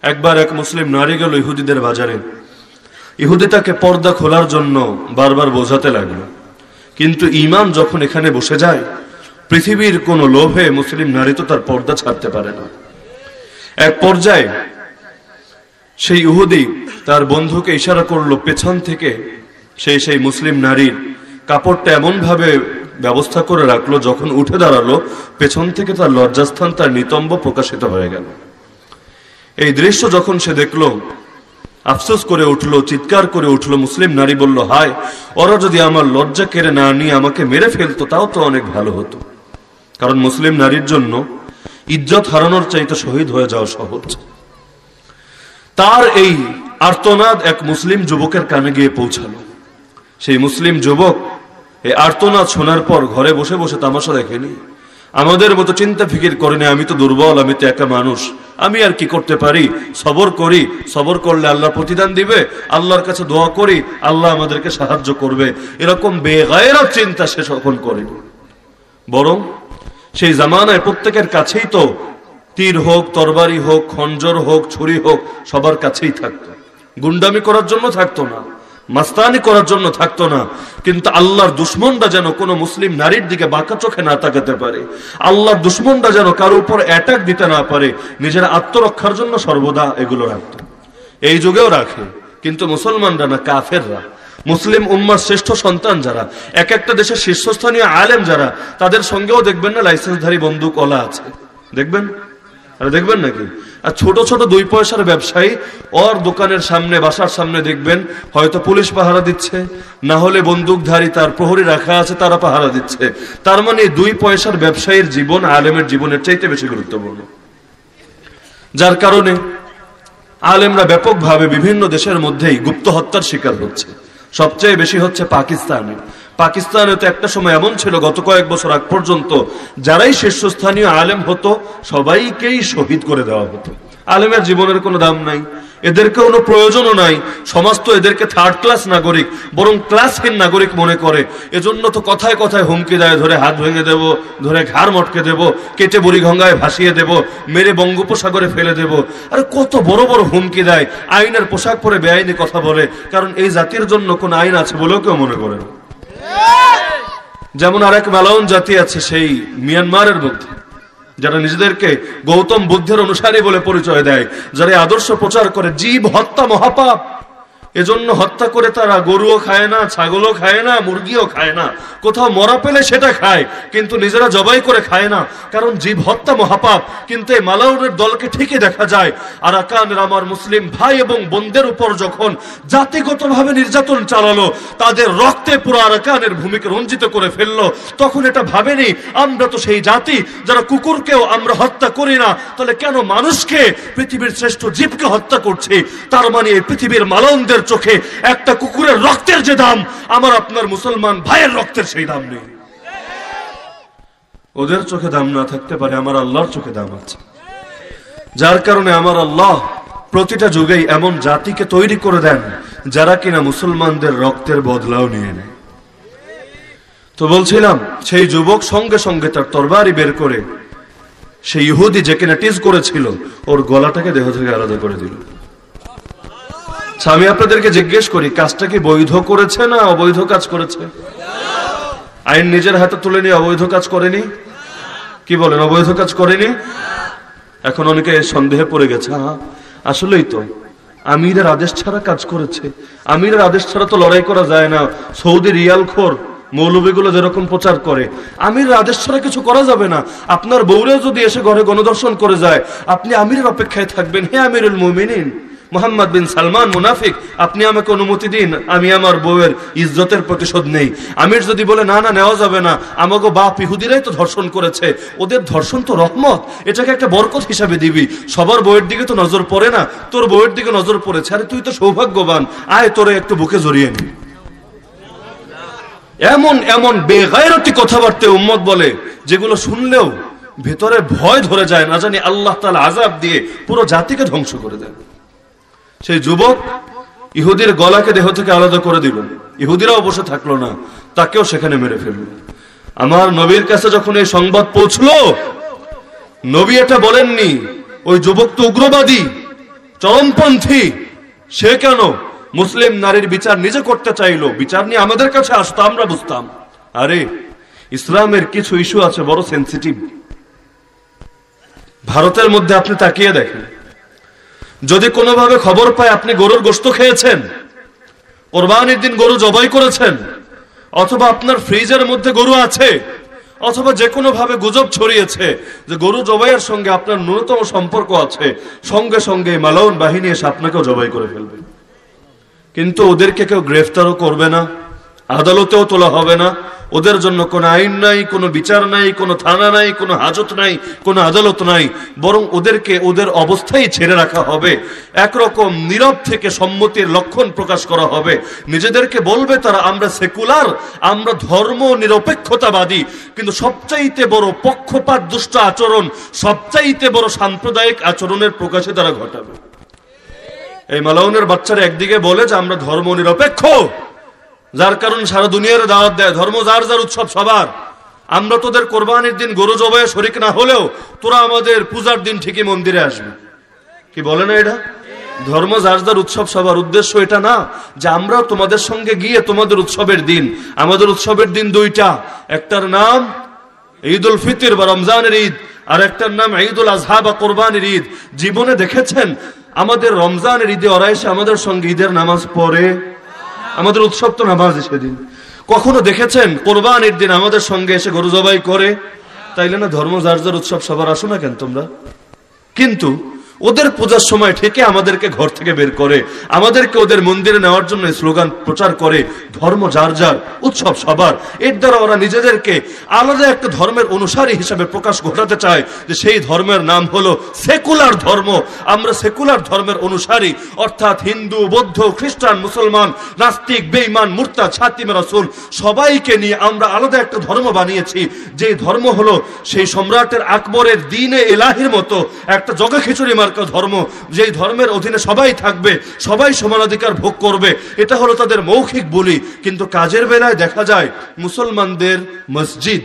একবার এক মুসলিম নারী গেল ইহুদিদের বাজারে। ইহুদি তাকে পর্দা খোলার জন্য বারবার বোঝাতে লাগল। কিন্তু ইমাম যখন এখানে বসে যায়, পৃথিবীর কোন লোভে মুসলিম নারী তো তার পর্দা ছাড়তে পারে না। এক পর্যায়ে সেই ইহুদি তার বন্ধুকে ইশারা করল, পেছন থেকে সেই সেই মুসলিম নারীর কাপড়টা এমন ভাবে ব্যবস্থা করে রাখল, যখন উঠে দাঁড়াল, পেছন থেকে তার লজ্জাস্থান, তার নিতম্ব প্রকাশিত হয়ে গেল। এই দৃশ্য যখন সে দেখল, আফসোস করে উঠল, চিৎকার করে উঠল, মুসলিম নারী বলল, হায়, ওরা যদি আমার লজ্জা কেড়ে না নিয়ে আমাকে মেরে ফেলতো, তাও তো অনেক ভালো হতো। কারণ মুসলিম নারীর জন্য ইজ্জত হারানোর চাইতে শহীদ হয়ে যাওয়া সহজ। তার এই আর্তনাদ এক মুসলিম যুবকের কানে গিয়ে পৌঁছালো। সেই মুসলিম যুবক এই আর্তনাদ শোনার পর ঘরে বসে বসে তামাশা দেখেনি। আমাদের মতো চিন্তা ফিকির করেনি, আমি তো দুর্বল, আমি তো একা মানুষ। আমি আর কি করতে পারি? সবর করি। সবর করলে আল্লাহ প্রতিদান দিবে। আল্লাহর কাছে দোয়া করি, আল্লাহ আমাদেরকে সাহায্য করবে। এরকম বেগায়ের চিন্তা সে সখন করেনি। বরং সেই জামানায় প্রত্যেকের কাছেই তো তীর হোক, তরবারি হোক, খঞ্জর হোক, ছুরি হোক, সবার কাছেই থাকতো। গুন্ডামি করার জন্য থাকতো না। মাস্তানি করার জন্য থাকতো না। কিন্তু আল্লাহর দুশ্মনরা যেন কোনো মুসলিম নারীর দিকে বাঁকা চোখে না তাকাতে পারে। আল্লাহর দুশ্মনরা যেন কারও উপর অ্যাটাক দিতে না পারে। নিজের আত্মরক্ষার জন্য সর্বদা এগুলো রাখত। এই যুগেও রাখে। কিন্তু মুসলমানরা না, কাফেররা। মুসলিম উম্মার শ্রেষ্ঠ সন্তান যারা, এক একটা দেশের শীর্ষস্থানীয় আলেম যারা, তাদের সঙ্গেও দেখবেন না লাইসেন্সধারী বন্দুক ওলা আছে। দেখবেন? আরে দেখবেন নাকি? আর ছোট ছোট দুই পয়সার ব্যবসায়ী ওর দোকানের সামনে, বাসার সামনে দেখবেন, হয়তো পুলিশ পাহারা দিচ্ছে, না হলে বন্দুকধারী তার প্রহরী রাখা আছে, তারা পাহারা দিচ্ছে। তার মানে দুই পয়সার ব্যবসায়ীর জীবন আলেমের জীবনের চাইতে বেশি গুরুত্বপূর্ণ। যার কারণে আলেমরা ব্যাপকভাবে বিভিন্ন দেশের মধ্যেই গুপ্ত হত্যার শিকার হচ্ছে। সবচেয়ে বেশি হচ্ছে পাকিস্তানে পাকিস্তানে তো একটা সময় এমন ছিল, গত কয়েক বছর আগ পর্যন্ত যারাই শীর্ষস্থানীয় আলেম হতো, সবাইকেই শহীদ করে দেওয়া হতো। আলেমের জীবনের কোনো দাম নাই এদের কোনো প্রয়োজনও নাই, সমাজ তো এদেরকে থার্ড ক্লাস নাগরিক, বরং ক্লাসহীন নাগরিক মনে করে। এজন্য তো কথায় কথায় হুমকি দেয়, ধরে হাত ভেঙে দেব, ধরে ঘাড় মটকে দেব, কেটে বুড়িগঙ্গায় ভাসিয়ে দেব, মেরে বঙ্গোপসাগরে ফেলে দেব। আরে কত বড় বড় হুমকি দেয়, আইনের পোশাক পরে বেআইনি কথা বলে, কারণ এই জাতির জন্য কোন আইন আছে বলেও কেউ মনে করে না। যেমন আর এক মালাউন জাতি আছে সেই মিয়ানমারের মধ্যে, যারা নিজেদেরকে গৌতম বুদ্ধের অনুসারী বলে পরিচয় দেয়, যারা আদর্শ প্রচার করে, জীব হত্যা মহাপাপ। এজন্য হত্যা করে তারা গরুও খায় না, ছাগলও খায় না, মুরগিও খায় না। কোথাও মরা পেলে সেটা খায়, কিন্তু নিজেরা জবাই করে খায় না। কারণ জীব হত্যা মহাপাপ, কিন্তু এই মালাউনের দলকে ঠিকই দেখা যায়। আর আকানের আমার মুসলিম ভাই এবং বোনদের উপর যখন জাতিগতভাবে নির্যাতন চালালো, তাদের রক্তে পুরো আরাকানের ভূমিকে রঞ্জিত করে ফেলল, তখন এটা ভাবেনি, আমরা তো সেই জাতি, যারা কুকুরকেও আমরা হত্যা করি না, তাহলে কেন মানুষকে, পৃথিবীর শ্রেষ্ঠ জীবকে হত্যা করছি? তার মানে এই পৃথিবীর মালনদের চোখে একটা কুকুরের রক্তের যে দাম, আমার আপনার মুসলমান ভাইয়ের রক্তের সেই দাম নেই। ওদের চোখে দাম না থাকতে পারে, আমার আল্লাহর চোখে দাম আছে। যার কারণে আমার আল্লাহ প্রতিটা যুগেই এমন জাতিকে তৈরি করে দেন, যারা কিনা মুসলমানদের রক্তের বদলাও নিয়ে নেয়। তো বলছিলাম, সেই যুবক সঙ্গে সঙ্গে তার তরবারি বের করে সেই ইহুদি যে কিনা টিজ করেছিল, ওর গলাটাকে দেহ থেকে আলাদা করে দিল। আমি আপনাদেরকে জিজ্ঞেস করি, কাজটা কি বৈধ করেছে না অবৈধ কাজ করেছে? আইন নিজের হাতে তুলে নিয়ে অবৈধ কাজ করেনি? কি বলেন, অবৈধ কাজ করেনি? এখন অনেকে সন্দেহে পড়ে গেছে হ্যাঁ আসলেই তো, আমিরের আদেশ ছাড়া কাজ করেছে। আমিরের আদেশ ছাড়া তো লড়াই করা যায় না। সৌদি রিয়াল খোর মৌলবীগুলো যেরকম প্রচার করে, আমিরের আদেশ ছাড়া কিছু করা যাবে না। আপনার বউরেও যদি এসে ঘরে গণদর্শন করে যায়, আপনি আমিরের অপেক্ষায় থাকবেন। হে আমিরুল মুমিনিন মোহাম্মদ বিন সালমান মুনাফিক, আপনি আমাকে অনুমতি দিন, আমি আমার বউয়ের ইজ্জতের প্রতিশোধ নেই। আমির যদি বলে, না না, নেওয়া যাবে না। আমাকে বাপ ইহুদিরাই তো ধর্ষণ করেছে। ওদের ধর্ষণ তো রহমত। এটাকে একটা বরকত হিসাবে দিবি। সবার বউয়ের দিকে তো নজর পড়ে না। তোর বউয়ের দিকে নজর পড়েছে। আরে, তুই তো সৌভাগ্যবান। আয়, তোরে একটু বুকে জড়িয়ে নি। এমন এমন বেগায়রতি কথাবার্তা উম্মত বলে, যেগুলো শুনলেও ভেতরে ভয় ধরে যায় না। জানি আল্লাহ তালা আজাব দিয়ে পুরো জাতিকে ধ্বংস করে দেয় সেই যুবক ইহুদির গলাকে দেহ থেকে আলাদা করে দিল। ইহুদিরাও বসে থাকল না, তাকেও সেখানে মেরে ফেলল। আমার নবীর কাছে যখন এই সংবাদ পৌঁছলো, নবী এটা বলেননি, ওই যুবক তো উগ্রবাদী, চরমপন্থী, সে কেন মুসলিম নারীর বিচার নিজে করতে চাইলো? বিচার নিয়ে আমাদের কাছে আসতো, আমরা বুঝতাম। আরে, ইসলামের কিছু ইস্যু আছে, বড় সেন্সিটিভ ভারতের মধ্যে আপনি তাকিয়ে দেখেন। যদি কোনোভাবে খবর পায় আপনি গরুর গোস্ত খেয়েছেন, কোরবানির দিন গরু জবাই করেছেন, অথবা আপনার ফ্রিজের মধ্যে গরু আছে, অথবা যে কোনো ভাবে গুজব ছড়িয়েছে যে গরু জবাইয়ের সঙ্গে আপনার ন্যূনতম সম্পর্ক আছে, সঙ্গে সঙ্গে মালাউন বাহিনী এসে আপনাকেও জবাই করে ফেলবে। কিন্তু ওদেরকে কেউ গ্রেফতারও করবে না। আদালতেও তোলা হবে না। ওদের জন্য কোনো আইন নাই, কোনো বিচার নাই, কোনো থানা নাই, কোনো হাজত নাই, কোনো আদালত নাই। বরং ওদেরকে ওদের অবস্থায় ছেড়ে রাখা হবে। একরকম নীরব থেকে সম্মতির লক্ষণ প্রকাশ করা হবে। নিজেদেরকে বলবে তারা, আমরা সেকুলার, আমরা ধর্ম নিরপেক্ষতাবাদী। কিন্তু সবচাইতে বড় পক্ষপাত দুষ্ট আচরণ, সবচাইতে বড় সাম্প্রদায়িক আচরণের প্রকাশে তারা ঘটাবে। এই মালাউনের বাচ্চারা একদিকে বলে যে, আমরা ধর্ম নিরপেক্ষ। যার কারণ সারা দুনিয়ার দাওয়াত দেয়। ধর্ম যার যার উৎসব সবার। আমরা তোদের কোরবানির দিন গরু জবাই শরিক না হলেও তোরা আমাদের পূজার দিন ঠিকই মন্দিরে আসবে। কি বলে না এটা? ধর্ম যার যার উৎসব সবার উদ্দেশ্য এটা না যে আমরা তোমাদের সঙ্গে গিয়ে তোমাদের উৎসবের দিন। আমাদের উৎসবের দিন দুইটা। একটার নাম ঈদ উল ফিতির বা রমজানের ঈদ, আর একটার নাম ঈদ উল আজহা বা কোরবানির ঈদ। জীবনে দেখেছেন? আমাদের রমজানের ঈদে ওরা এসে আমাদের সঙ্গে ঈদের নামাজ পড়ে। আমাদের উৎসব তো নামাজ সেদিন কখনো দেখেছেন কোরবানির দিন আমাদের সঙ্গে এসে গরু জবাই করে? তাইলে না ধর্ম যার যার উৎসব সবার আসো না কেন তোমরা? কিন্তু ওদের পূজার সময় ঠিকই আমাদেরকে ঘর থেকে বের করে, আমাদেরকে ওদের মন্দিরে নেওয়ার জন্য স্লোগান প্রচার করে, ধর্ম যার যার, উৎসব সবার। এর দ্বারা ওরা নিজেদেরকে আলাদা একটা ধর্মের অনুসারী হিসাবে প্রকাশ ঘটাতে চায় যে সেই ধর্মের নাম হলো সেকুলার ধর্ম। আমরা সেকুলার ধর্মের অনুসারী, অর্থাৎ হিন্দু, বৌদ্ধ, খ্রিস্টান, মুসলমান, নাস্তিক, বেঈমান মুর্তা ছাতিম রাসুল, সবাইকে নিয়ে আমরা আলাদা একটা ধর্ম বানিয়েছি। যে ধর্ম হলো সেই সম্রাটের আকবরের দিনে এলাহির মতো একটা জগা খিচুড়ি মার্কা ধর্ম, যেই ধর্মের অধীনে সবাই থাকবে, সবাই সমানাধিকার ভোগ করবে, এটা হলো তাদের মৌখিক বলি। কিন্তু কাজের বেলায় দেখা যায়, মুসলমানদের মসজিদ,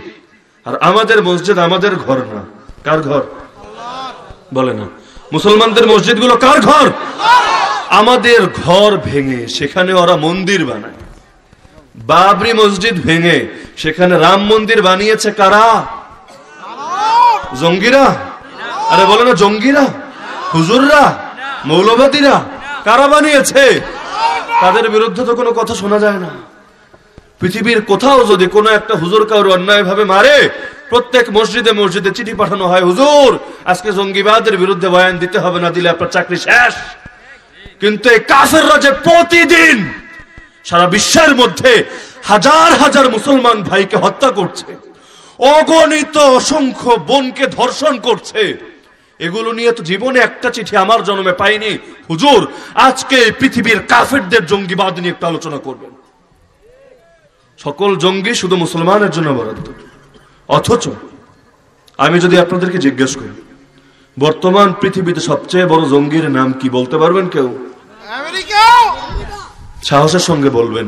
আর আমাদের মসজিদ আমাদের ঘর না। কার ঘর? বলে না। মুসলমানদের মসজিদগুলো কার ঘর? আমাদের ঘর ভেঙে, সেখানে ওরা মন্দির বানায়। বাবরি মসজিদ ভেঙে, সেখানে রাম মন্দির বানিয়েছে কারা? জঙ্গিরা? আরে বলে না, জঙ্গিরা? হুজুররা, মৌলবাদীরা কারা বানিয়েছে? তাদের বিরুদ্ধে তো কোনো কথা শোনা যায় না। পৃথিবীর কোথাও যদি কোনো একটা হুজুর কারও অন্যায় ভাবে মারে, প্রত্যেক মসজিদে মসজিদে চিঠি পাঠানো হয়, হুজুর, আজকে জঙ্গিবাদের বিরুদ্ধে বয়ান দিতে হবে না, দিলে আপনার চাকরি শেষ। কিন্তু এই কাফেররা যে প্রতিদিন সারা বিশ্বের মধ্যে হাজার হাজার মুসলমান ভাইকে হত্যা করছে, অগণিত অসংখ্য বোনকে ধর্ষণ করছে এগুলো নিয়ে তো জীবনে একটা চিঠি আমার জন্মে পাইনি। হুজুর আজকে পৃথিবীর কাফেরদের জঙ্গিবাদ নিয়ে একটু আলোচনা করবেন। সকল জঙ্গি শুধু মুসলমানের জন্য বরাদ্দ। অথচ আমি যদি আপনাদেরকে জিজ্ঞেস করি বর্তমান পৃথিবীতে সবচেয়ে বড় জঙ্গির নাম কি বলতে পারবেন কেউ? সাহসের সঙ্গে বলবেন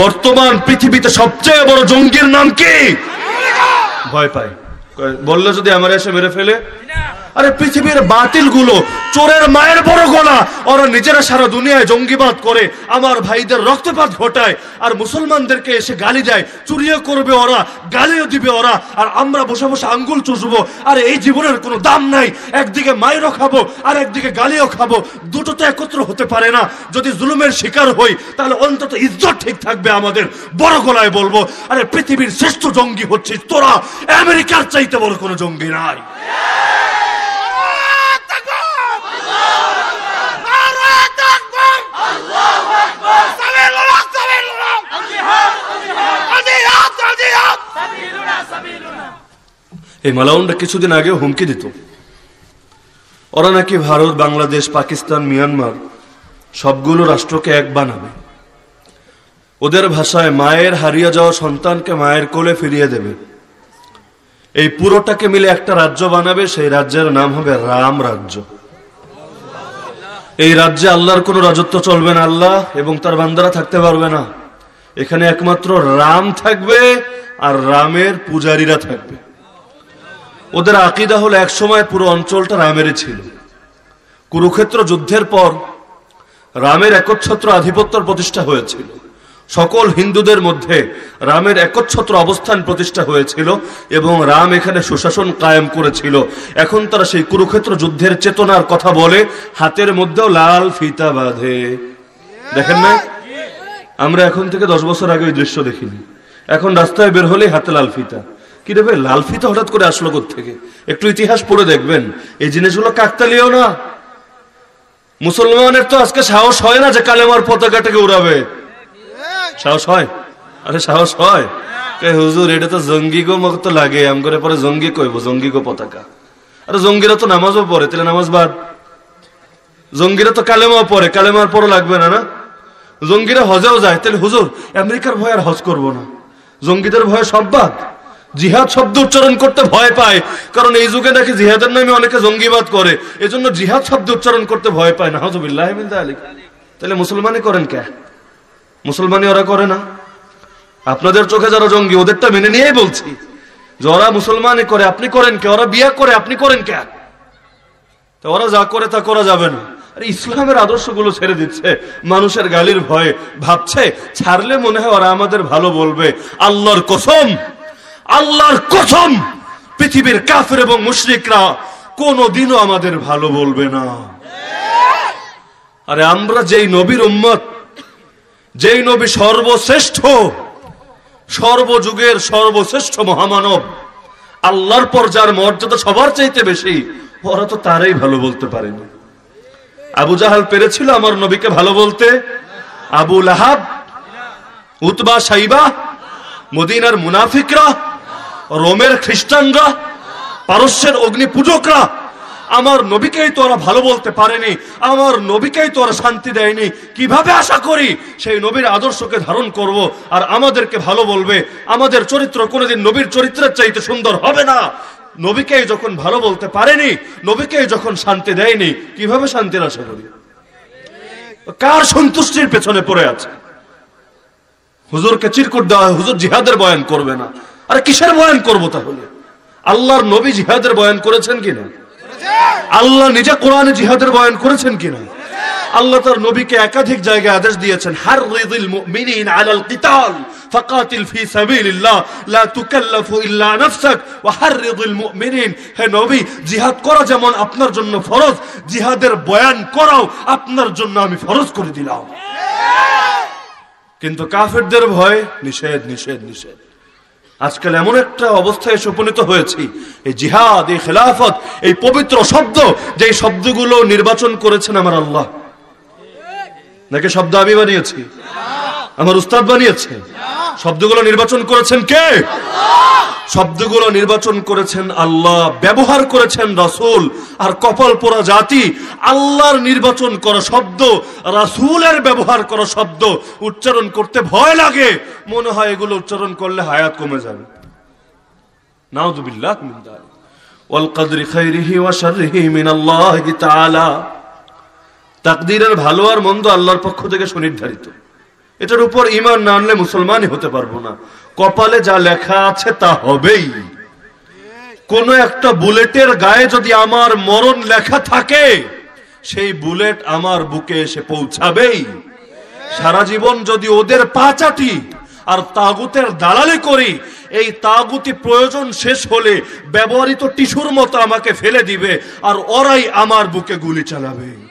বর্তমান পৃথিবীতে সবচেয়ে বড় জঙ্গির নাম কি? ভয় পায় বললে যদি আমার এসে মেরে ফেলে? আরে পৃথিবীর বাতিলগুলো চোরের মায়ের বড় গলা। ওরা নিজেরা সারা দুনিয়ায় জঙ্গিবাদ করে, আমার ভাইদের রক্তপাত ঘটায়, আর মুসলমানদেরকে এসে গালি দেয়। চুরিও করবে ওরা, গালিও দিবে ওরা, আর আমরা বসে বসে আঙ্গুল চুষবো। আর এই জীবনের কোনো দাম নাই। একদিকে মায়েরও খাব, আর একদিকে গালিও খাব। দুটো তো একত্র হতে পারে না। যদি জুলুমের শিকার হই, তাহলে অন্তত ইজ্জত ঠিক থাকবে আমাদের। বড় গলায় বলব, আরে পৃথিবীর শ্রেষ্ঠ জঙ্গি হচ্ছিস তোরা। আমেরিকার চাইতে বড় কোনো জঙ্গি নাই। এই মালাউনটা কিছুদিন আগে হুমকি দিত। ওরা নাকি ভারত, বাংলাদেশ, পাকিস্তান, মিয়ানমার, সবগুলো রাষ্ট্রকে এক বানাবে। ওদের ভাষায় মায়ের হারিয়ে যাওয়া সন্তানকে মায়ের কোলে ফিরিয়ে দেবে। এই পুরোটাকে মিলে একটা রাজ্য বানাবে, সেই রাজ্যের নাম হবে রাম রাজ্য। এই রাজ্যে আল্লাহর কোনো রাজত্ব চলবে না, আল্লাহ এবং তার বান্দারা থাকতে পারবে না। এখানে একমাত্র রাম থাকবে আর রামের পূজারীরা থাকবে। ওদের আকিদা হলো একসময় পুরো অঞ্চলটা রামেরই ছিল। কুরুক্ষেত্র যুদ্ধের পর রামের একচ্ছত্র আধিপত্যর প্রতিষ্ঠা হয়েছিল। সকল হিন্দুদের মধ্যে রামের একচ্ছত্র অবস্থান প্রতিষ্ঠা হয়েছিল এবং রাম এখানে সুশাসন কায়েম করেছিল। এখন তারা সেই কুরুক্ষেত্র যুদ্ধের চেতনার কথা বলে, হাতের মধ্যেও লাল ফিতা বাঁধে। দেখেন না? আমরা এখন থেকে দশ বছর আগে ওই দৃশ্য দেখিনি। এখন রাস্তায় বের হলেই হাতে লাল ফিতা। কি রে ভাই, লাল ফিতা হঠাৎ করে আসলো থেকে একটু ইতিহাস পড়ে দেখবেন। এই জিনিসগুলো কাকতালিও না। মুসলমানের তো আজকে সাহস হয় না যে কালেমার পতাকাটাকে উড়াবে। সাহস হয়? আরে সাহস হয়? হুজুর, এটা তো জঙ্গি গো মতো লাগে। আম করে পরে জঙ্গি কইব, জঙ্গি গো পতাকা। আরে জঙ্গিরা তো নামাজও পড়ে, তাহলে নামাজ বাদ। জঙ্গিরা তো কালেমাও পড়ে, কালেমার পরও লাগবে না না? জঙ্গিরা হজেও যায়। তাহলে হুজুর, আমেরিকার ভয় আর হজ করব না। জঙ্গিদের ভয় সব বাদ জিহাদ শব্দ উচ্চারণ করতে ভয় পায়। কারণ এই যুগে নাকি জিহাদের নামে অনেকে জঙ্গিবাদ করে। এজন্য জিহাদ শব্দ উচ্চারণ করতে ভয় পায় না। হজবিল্লাহ তাহলে মুসলমানই করেন কে? মুসলমানই ওরা করে না। আপনাদের চোখে যারা জঙ্গি, ওদেরটা মেনে নিয়েই বলছি। যে ওরা করে, আপনি করেন কে? ওরা বিয়া করে, আপনি করেন কে? ওরা যা করে তা করা যাবে না। ইসলামের আদর্শগুলো ছেড়ে দিচ্ছে। মানুষের গালির ভয়ে ভাবছে, ছাড়লে মনে হয় ওরা আমাদের ভালো বলবে। আল্লাহর কসম আল্লাহর কসম, পৃথিবীর কাফের এবং মুশরিকরা কোনোদিনও আমাদের ভালো বলবে না। আরে, আমরা যেই নবীর উম্মত, যেই নবী সর্বশ্রেষ্ঠ, সর্বযুগের সর্বশ্রেষ্ঠ মহামানব, আল্লাহর পর যার মর্যাদা সবার চাইতে বেশি, ওরা তো তারাই ভালো বলতে পারেনি। আবু জাহাল পেরেছিল আমার নবীকে ভালো বলতে। আবু লাহাব, উতবা সাইবা, মদিনার মুনাফিকরা, রোমের খ্রিস্টানরা, পারস্যের অগ্নি পূজকরা, আমার নবীকেই তো ওরা ভালো বলতে পারেনি, আমার নবীকেই তো ওরা শান্তি দেয়নি। কীভাবে আশা করি সেই নবীর আদর্শকে ধারণ করব আর আমাদেরকে ভালো বলবে? আমাদের চরিত্র কোনোদিন নবীর চরিত্রের চাইতে সুন্দর হবে না। নবীকেই যখন ভালো বলতে পারেনি নবীকেই যখন শান্তি দেয়নি, কীভাবে শান্তির আশা করি? কার সন্তুষ্টির পেছনে পড়ে আছে? হুজুরকে চিরকুট দেওয়া হয়, হুজুর জিহাদের বয়ান করবে না। আরে কিসের বয়ান করব তাহলে? আল্লাহর নবী জিহাদের বয়ান করেছেন কিনা? আল্লাহ নিজে কোরআনে জিহাদের বয়ান করেছেন কিনা? আল্লাহ তার নবীকে একাধিক জায়গায় আদেশ দিয়েছেন হার রিদিল মুমিনিন আলাল কিতাল, ফাকাতিল ফি সাবিলিল্লাহ, লা তুকাল্লাফু ইল্লা নাফসাক, ওয়া হাররিদিল মুমিনিন। হে নবী, জিহাদ করা যেমন আপনার জন্য ফরজ, জিহাদের বয়ান করাও আপনার জন্য আমি ফরজ করে দিলাম। কিন্তু কাফেরদের ভয়, নিষেধ নিষেধ নিষেধ। আজকাল এমন একটা অবস্থায় এসে উপনীত হয়েছি, এই জিহাদ, এই খেলাফত, এই পবিত্র শব্দ, যে শব্দগুলো নির্বাচন করেছেন আমার আল্লাহ। নাকি শব্দ আমি বানিয়েছি? আমার উস্তাদ বানিয়েছে? শব্দগুলো নির্বাচন করেছেন কে? শব্দগুলো নির্বাচন করেছেন আল্লাহ, ব্যবহার করেছেন রাসূল। আর কপাল পোড়া জাতি, আল্লাহর নির্বাচন করা শব্দ, রাসূলের ব্যবহার করা শব্দ উচ্চারণ করতে ভয় লাগে। মনে হয় এগুলো উচ্চারণ করলে হায়াত কমে যাবে। নাউযুবিল্লাহ যালিক ওয়াল কদরি খাইরিহি ওয়া শাররিহি মিন আল্লাহ তাআলা। তাকদীরের ভালো আর মন্দ আল্লাহর পক্ষ থেকে সুনির্ধারিত। এটার উপর ইমান না আনলে মুসলমানই হতে পারব না। কপালে যা লেখা আছে তা হবেই। কোন একটা বুলেটের গায়ে যদি আমার মরণ লেখা থাকে, সেই বুলেট আমার বুকে এসে পৌঁছাবেই। সারা জীবন যদি ওদের পা চাটি আর তাগুতের দালালি করি, এই তাগুতি প্রয়োজন শেষ হলে ব্যবহৃত টিস্যুর মতো আমাকে ফেলে দিবে আর ওরাই আমার বুকে গুলি চালাবে।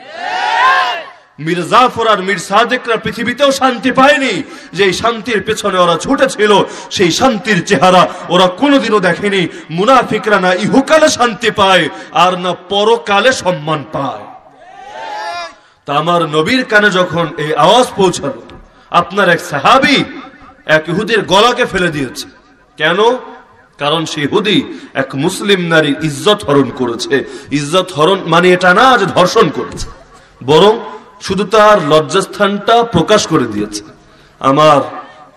মীর জাফর আর মীর সাদেকরা পৃথিবীতেও শান্তি পায়নি। যে শান্তির পেছনে ওরা ছুটেছিল, সেই শান্তির চেহারা ওরা কোনোদিনও দেখেনি। মুনাফিকরা না ইহুকালে শান্তি পায়, আর না পরকালে সম্মান পায়। তা আমার নবীর কানে যখন এই আওয়াজ পৌঁছালো, আপনার এক সাহাবি এক ইহুদির গলাকে ফেলে দিয়েছে। কেন? কারণ সেই হুদি এক মুসলিম নারী ইজ্জত হরণ করেছে। ইজ্জত হরণ মানে এটা না যে ধর্ষণ করেছে। বরং শুধু তার লজ্জাস্থানটা প্রকাশ করে দিয়েছে। আমার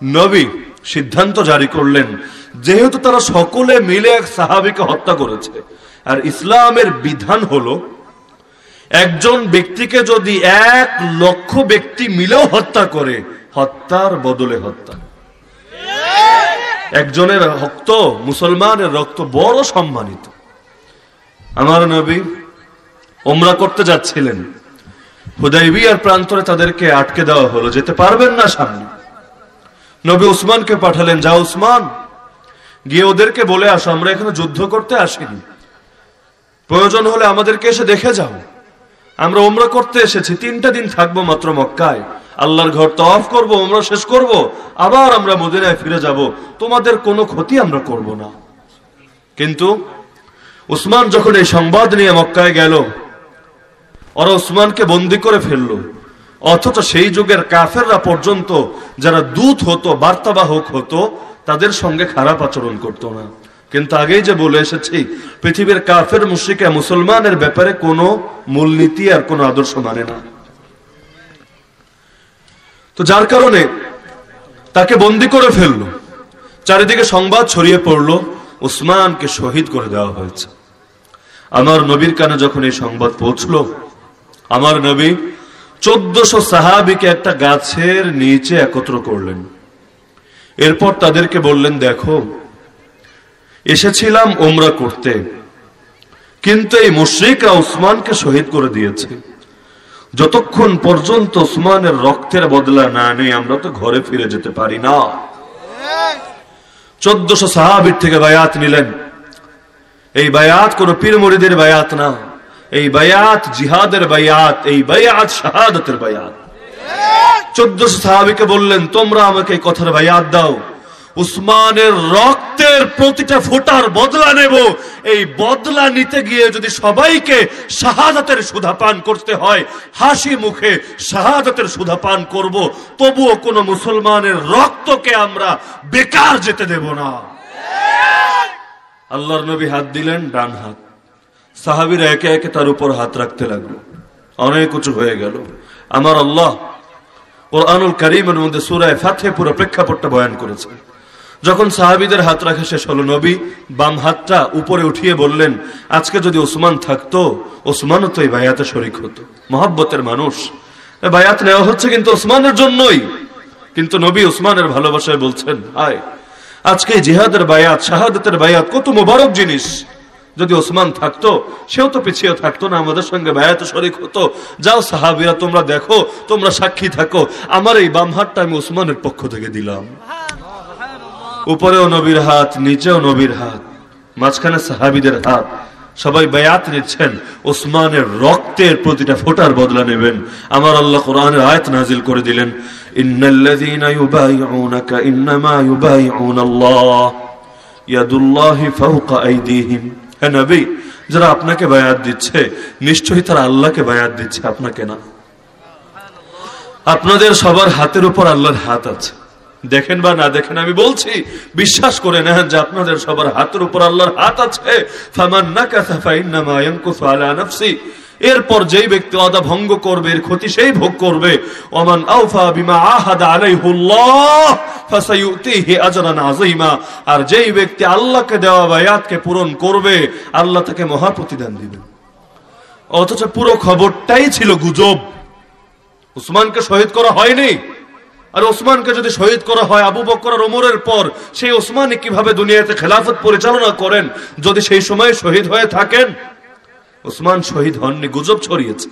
নবী সিদ্ধান্ত জারি করলেন, যেহেতু তারা সকলে মিলে এক সাহাবিকে হত্যা করেছে। আর ইসলামের বিধান হলো, একজন ব্যক্তিকে যদি এক লক্ষ ব্যক্তি মিলেও হত্যা করে, হত্যার বদলে হত্যা। একজনের রক্ত, মুসলমানের রক্ত বড় সম্মানিত। আমার নবী ওমরা করতে যাচ্ছিলেন। হুদাইবিয়ার প্রান্তরে তাদেরকে আটকে দেওয়া হলো, যেতে পারবেন না সামনে। নবী উসমানকে পাঠালেন যা উসমান। গিয়ে ওদেরকে বলে আসো, আমরা এখানে যুদ্ধ করতে আসিনি। প্রয়োজন হলে আমাদেরকে এসে দেখে যাও। আমরা ওমরা করতে এসেছি, তিনটা দিন থাকব মাত্র মক্কায়। আল্লাহর ঘর তফ করব ওমরা শেষ করব, আবার আমরা মদিনায় ফিরে যাব। তোমাদের কোনো ক্ষতি আমরা করব না। কিন্তু উসমান যখন এই সংবাদ নিয়ে মক্কায় গেল ওরা উসমানকে বন্দি করে ফেলল। অথচ সেই যুগের কাফেররা পর্যন্ত যারা দূত হতো, বার্তাবাহক হতো, তাদের সঙ্গে খারাপ আচরণ করত না। কিন্তু আগেই যে বলে এসেছি, পৃথিবীর কাফের, মুশ্রিকা মুসলমানের ব্যাপারে কোনো মূলনীতি আর কোনো আদর্শ মানে না। তো যার কারণে তাকে বন্দি করে ফেলল। চারিদিকে সংবাদ ছড়িয়ে পড়ল উসমানকে শহীদ করে দেওয়া হয়েছে। আমার নবীর কানে যখন এই সংবাদ পৌঁছলো আমার নবী চোদ্দশো সাহাবিকে একটা গাছের নিচে একত্র করলেন। এরপর তাদেরকে বললেন, দেখো, এসেছিলাম ওমরা করতে, কিন্তু এই মুশ্রিকরা উসমানকে শহীদ করে দিয়েছে। যতক্ষণ পর্যন্ত উসমানের রক্তের বদলা না নেই, আমরা তো ঘরে ফিরে যেতে পারি না। চোদ্দশো সাহাবির থেকে বায়াত নিলেন। এই বায়াত কোন পীর মরিদের বায়াত না। এই বায়াত জিহাদের বায়াত, এই বায়াত শাহাদতের বায়াত। চোদ্দশো সাহাবিকে বললেন, তোমরা আমাকে এই কথার বায়াত দাও। উসমানের রক্তের প্রতিটা ফোটার বদলা নেব। এই বদলা নিতে গিয়ে যদি সবাইকে শাহাদাতের সুধা পান করতে হয়, হাসি মুখে শাহাদাতের সুধা পান করব, তবুও কোনো মুসলমানের রক্তকে আমরা বেকার যেতে দেব না। আল্লাহর নবী হাত দিলেন, ডান হাত। সাহাবিরা একে একে তার উপর হাত রাখতে লাগল। অনেক উঁচু হয়ে গেল। আমার আল্লাহ কোরআনুল করিমের মধ্যে সুরায় ফাতে পুরো প্রেক্ষাপটটা বয়ান করেছে যখন সাহাবিদের হাত রাখা শেষ হলো, নবী বাম হাতটা উপরে উঠিয়ে বললেন, আজকে যদি ওসমান থাকতো ওসমানও তো এই বায়াতে শরিক হতো। মহাব্বতের মানুষ। বায়াত নেওয়া হচ্ছে কিন্তু ওসমানের জন্যই। কিন্তু নবী ওসমানের ভালোবাসায় বলছেন হায় আজকে জিহাদের বায়াত, শাহাদতের বায়াত কত মোবারক জিনিস। যদি ওসমান থাকতো, সেও তো পিছিয়ে থাকতো না, আমাদের সঙ্গে বায়াত শরিক হতো। যাও সাহাবিরা, তোমরা দেখো, তোমরা সাক্ষী থাকো। আমার এই বাম হাতটা আমি ওসমানের পক্ষ থেকে দিলাম। উপরেও নবীর হাত, নিচেও নবীর হাত, মাঝখানে সাহাবিদের হাত। সবাই বায়াত নিচ্ছেন, ওসমানের রক্তের প্রতিটা ফোটার বদলা নেবেন। আমার আল্লাহ কোরআনের আয়াত নাজিল করে দিলেন, ইন্নাল্লাযীনা ইউবাইউনাকা ইন্নামা ইউবাইউনাল্লাহ, ইয়াদুল্লাহি ফাওকা আইদিহিম। নবী, যারা আপনাকে বায়াত দিচ্ছে, নিশ্চয়ই তারা আল্লাহকে বায়াত দিচ্ছে, আপনাকে না। আপনাদের সবার হাতের উপর আল্লাহর হাত আছে। দেখেন বা না দেখেন, আমি বলছি, বিশ্বাস করে নেন যে আপনাদের সবার হাতের উপর আল্লাহর হাত আছে। এরপর যেই ব্যক্তি অদা ভঙ্গ করবে, এর ক্ষতি সেই ভোগ করবে। ওমান আউফা বিমা আহাদা আলাইহুল্লাহ ফাসায়ুতিহি আজরান আযীমা। আর যেই ব্যক্তি আল্লাহকে দেওয়া বায়াতকে পূরণ করবে, আল্লাহ তাকে মহা প্রতিদান দিবেন। অথচ পুরো খবরটাই ছিল গুজব। উসমানকে শহীদ করা হয়নি। আর ওসমানকে যদি শহীদ করা হয় আবু বকর ওমরের পর, সেই ওসমান কীভাবে দুনিয়াতে খেলাফত পরিচালনা করেন? যদি সেই সময় শহীদ হয়ে থাকেন ওসমান শহীদ হননি, গুজব ছড়িয়েছে।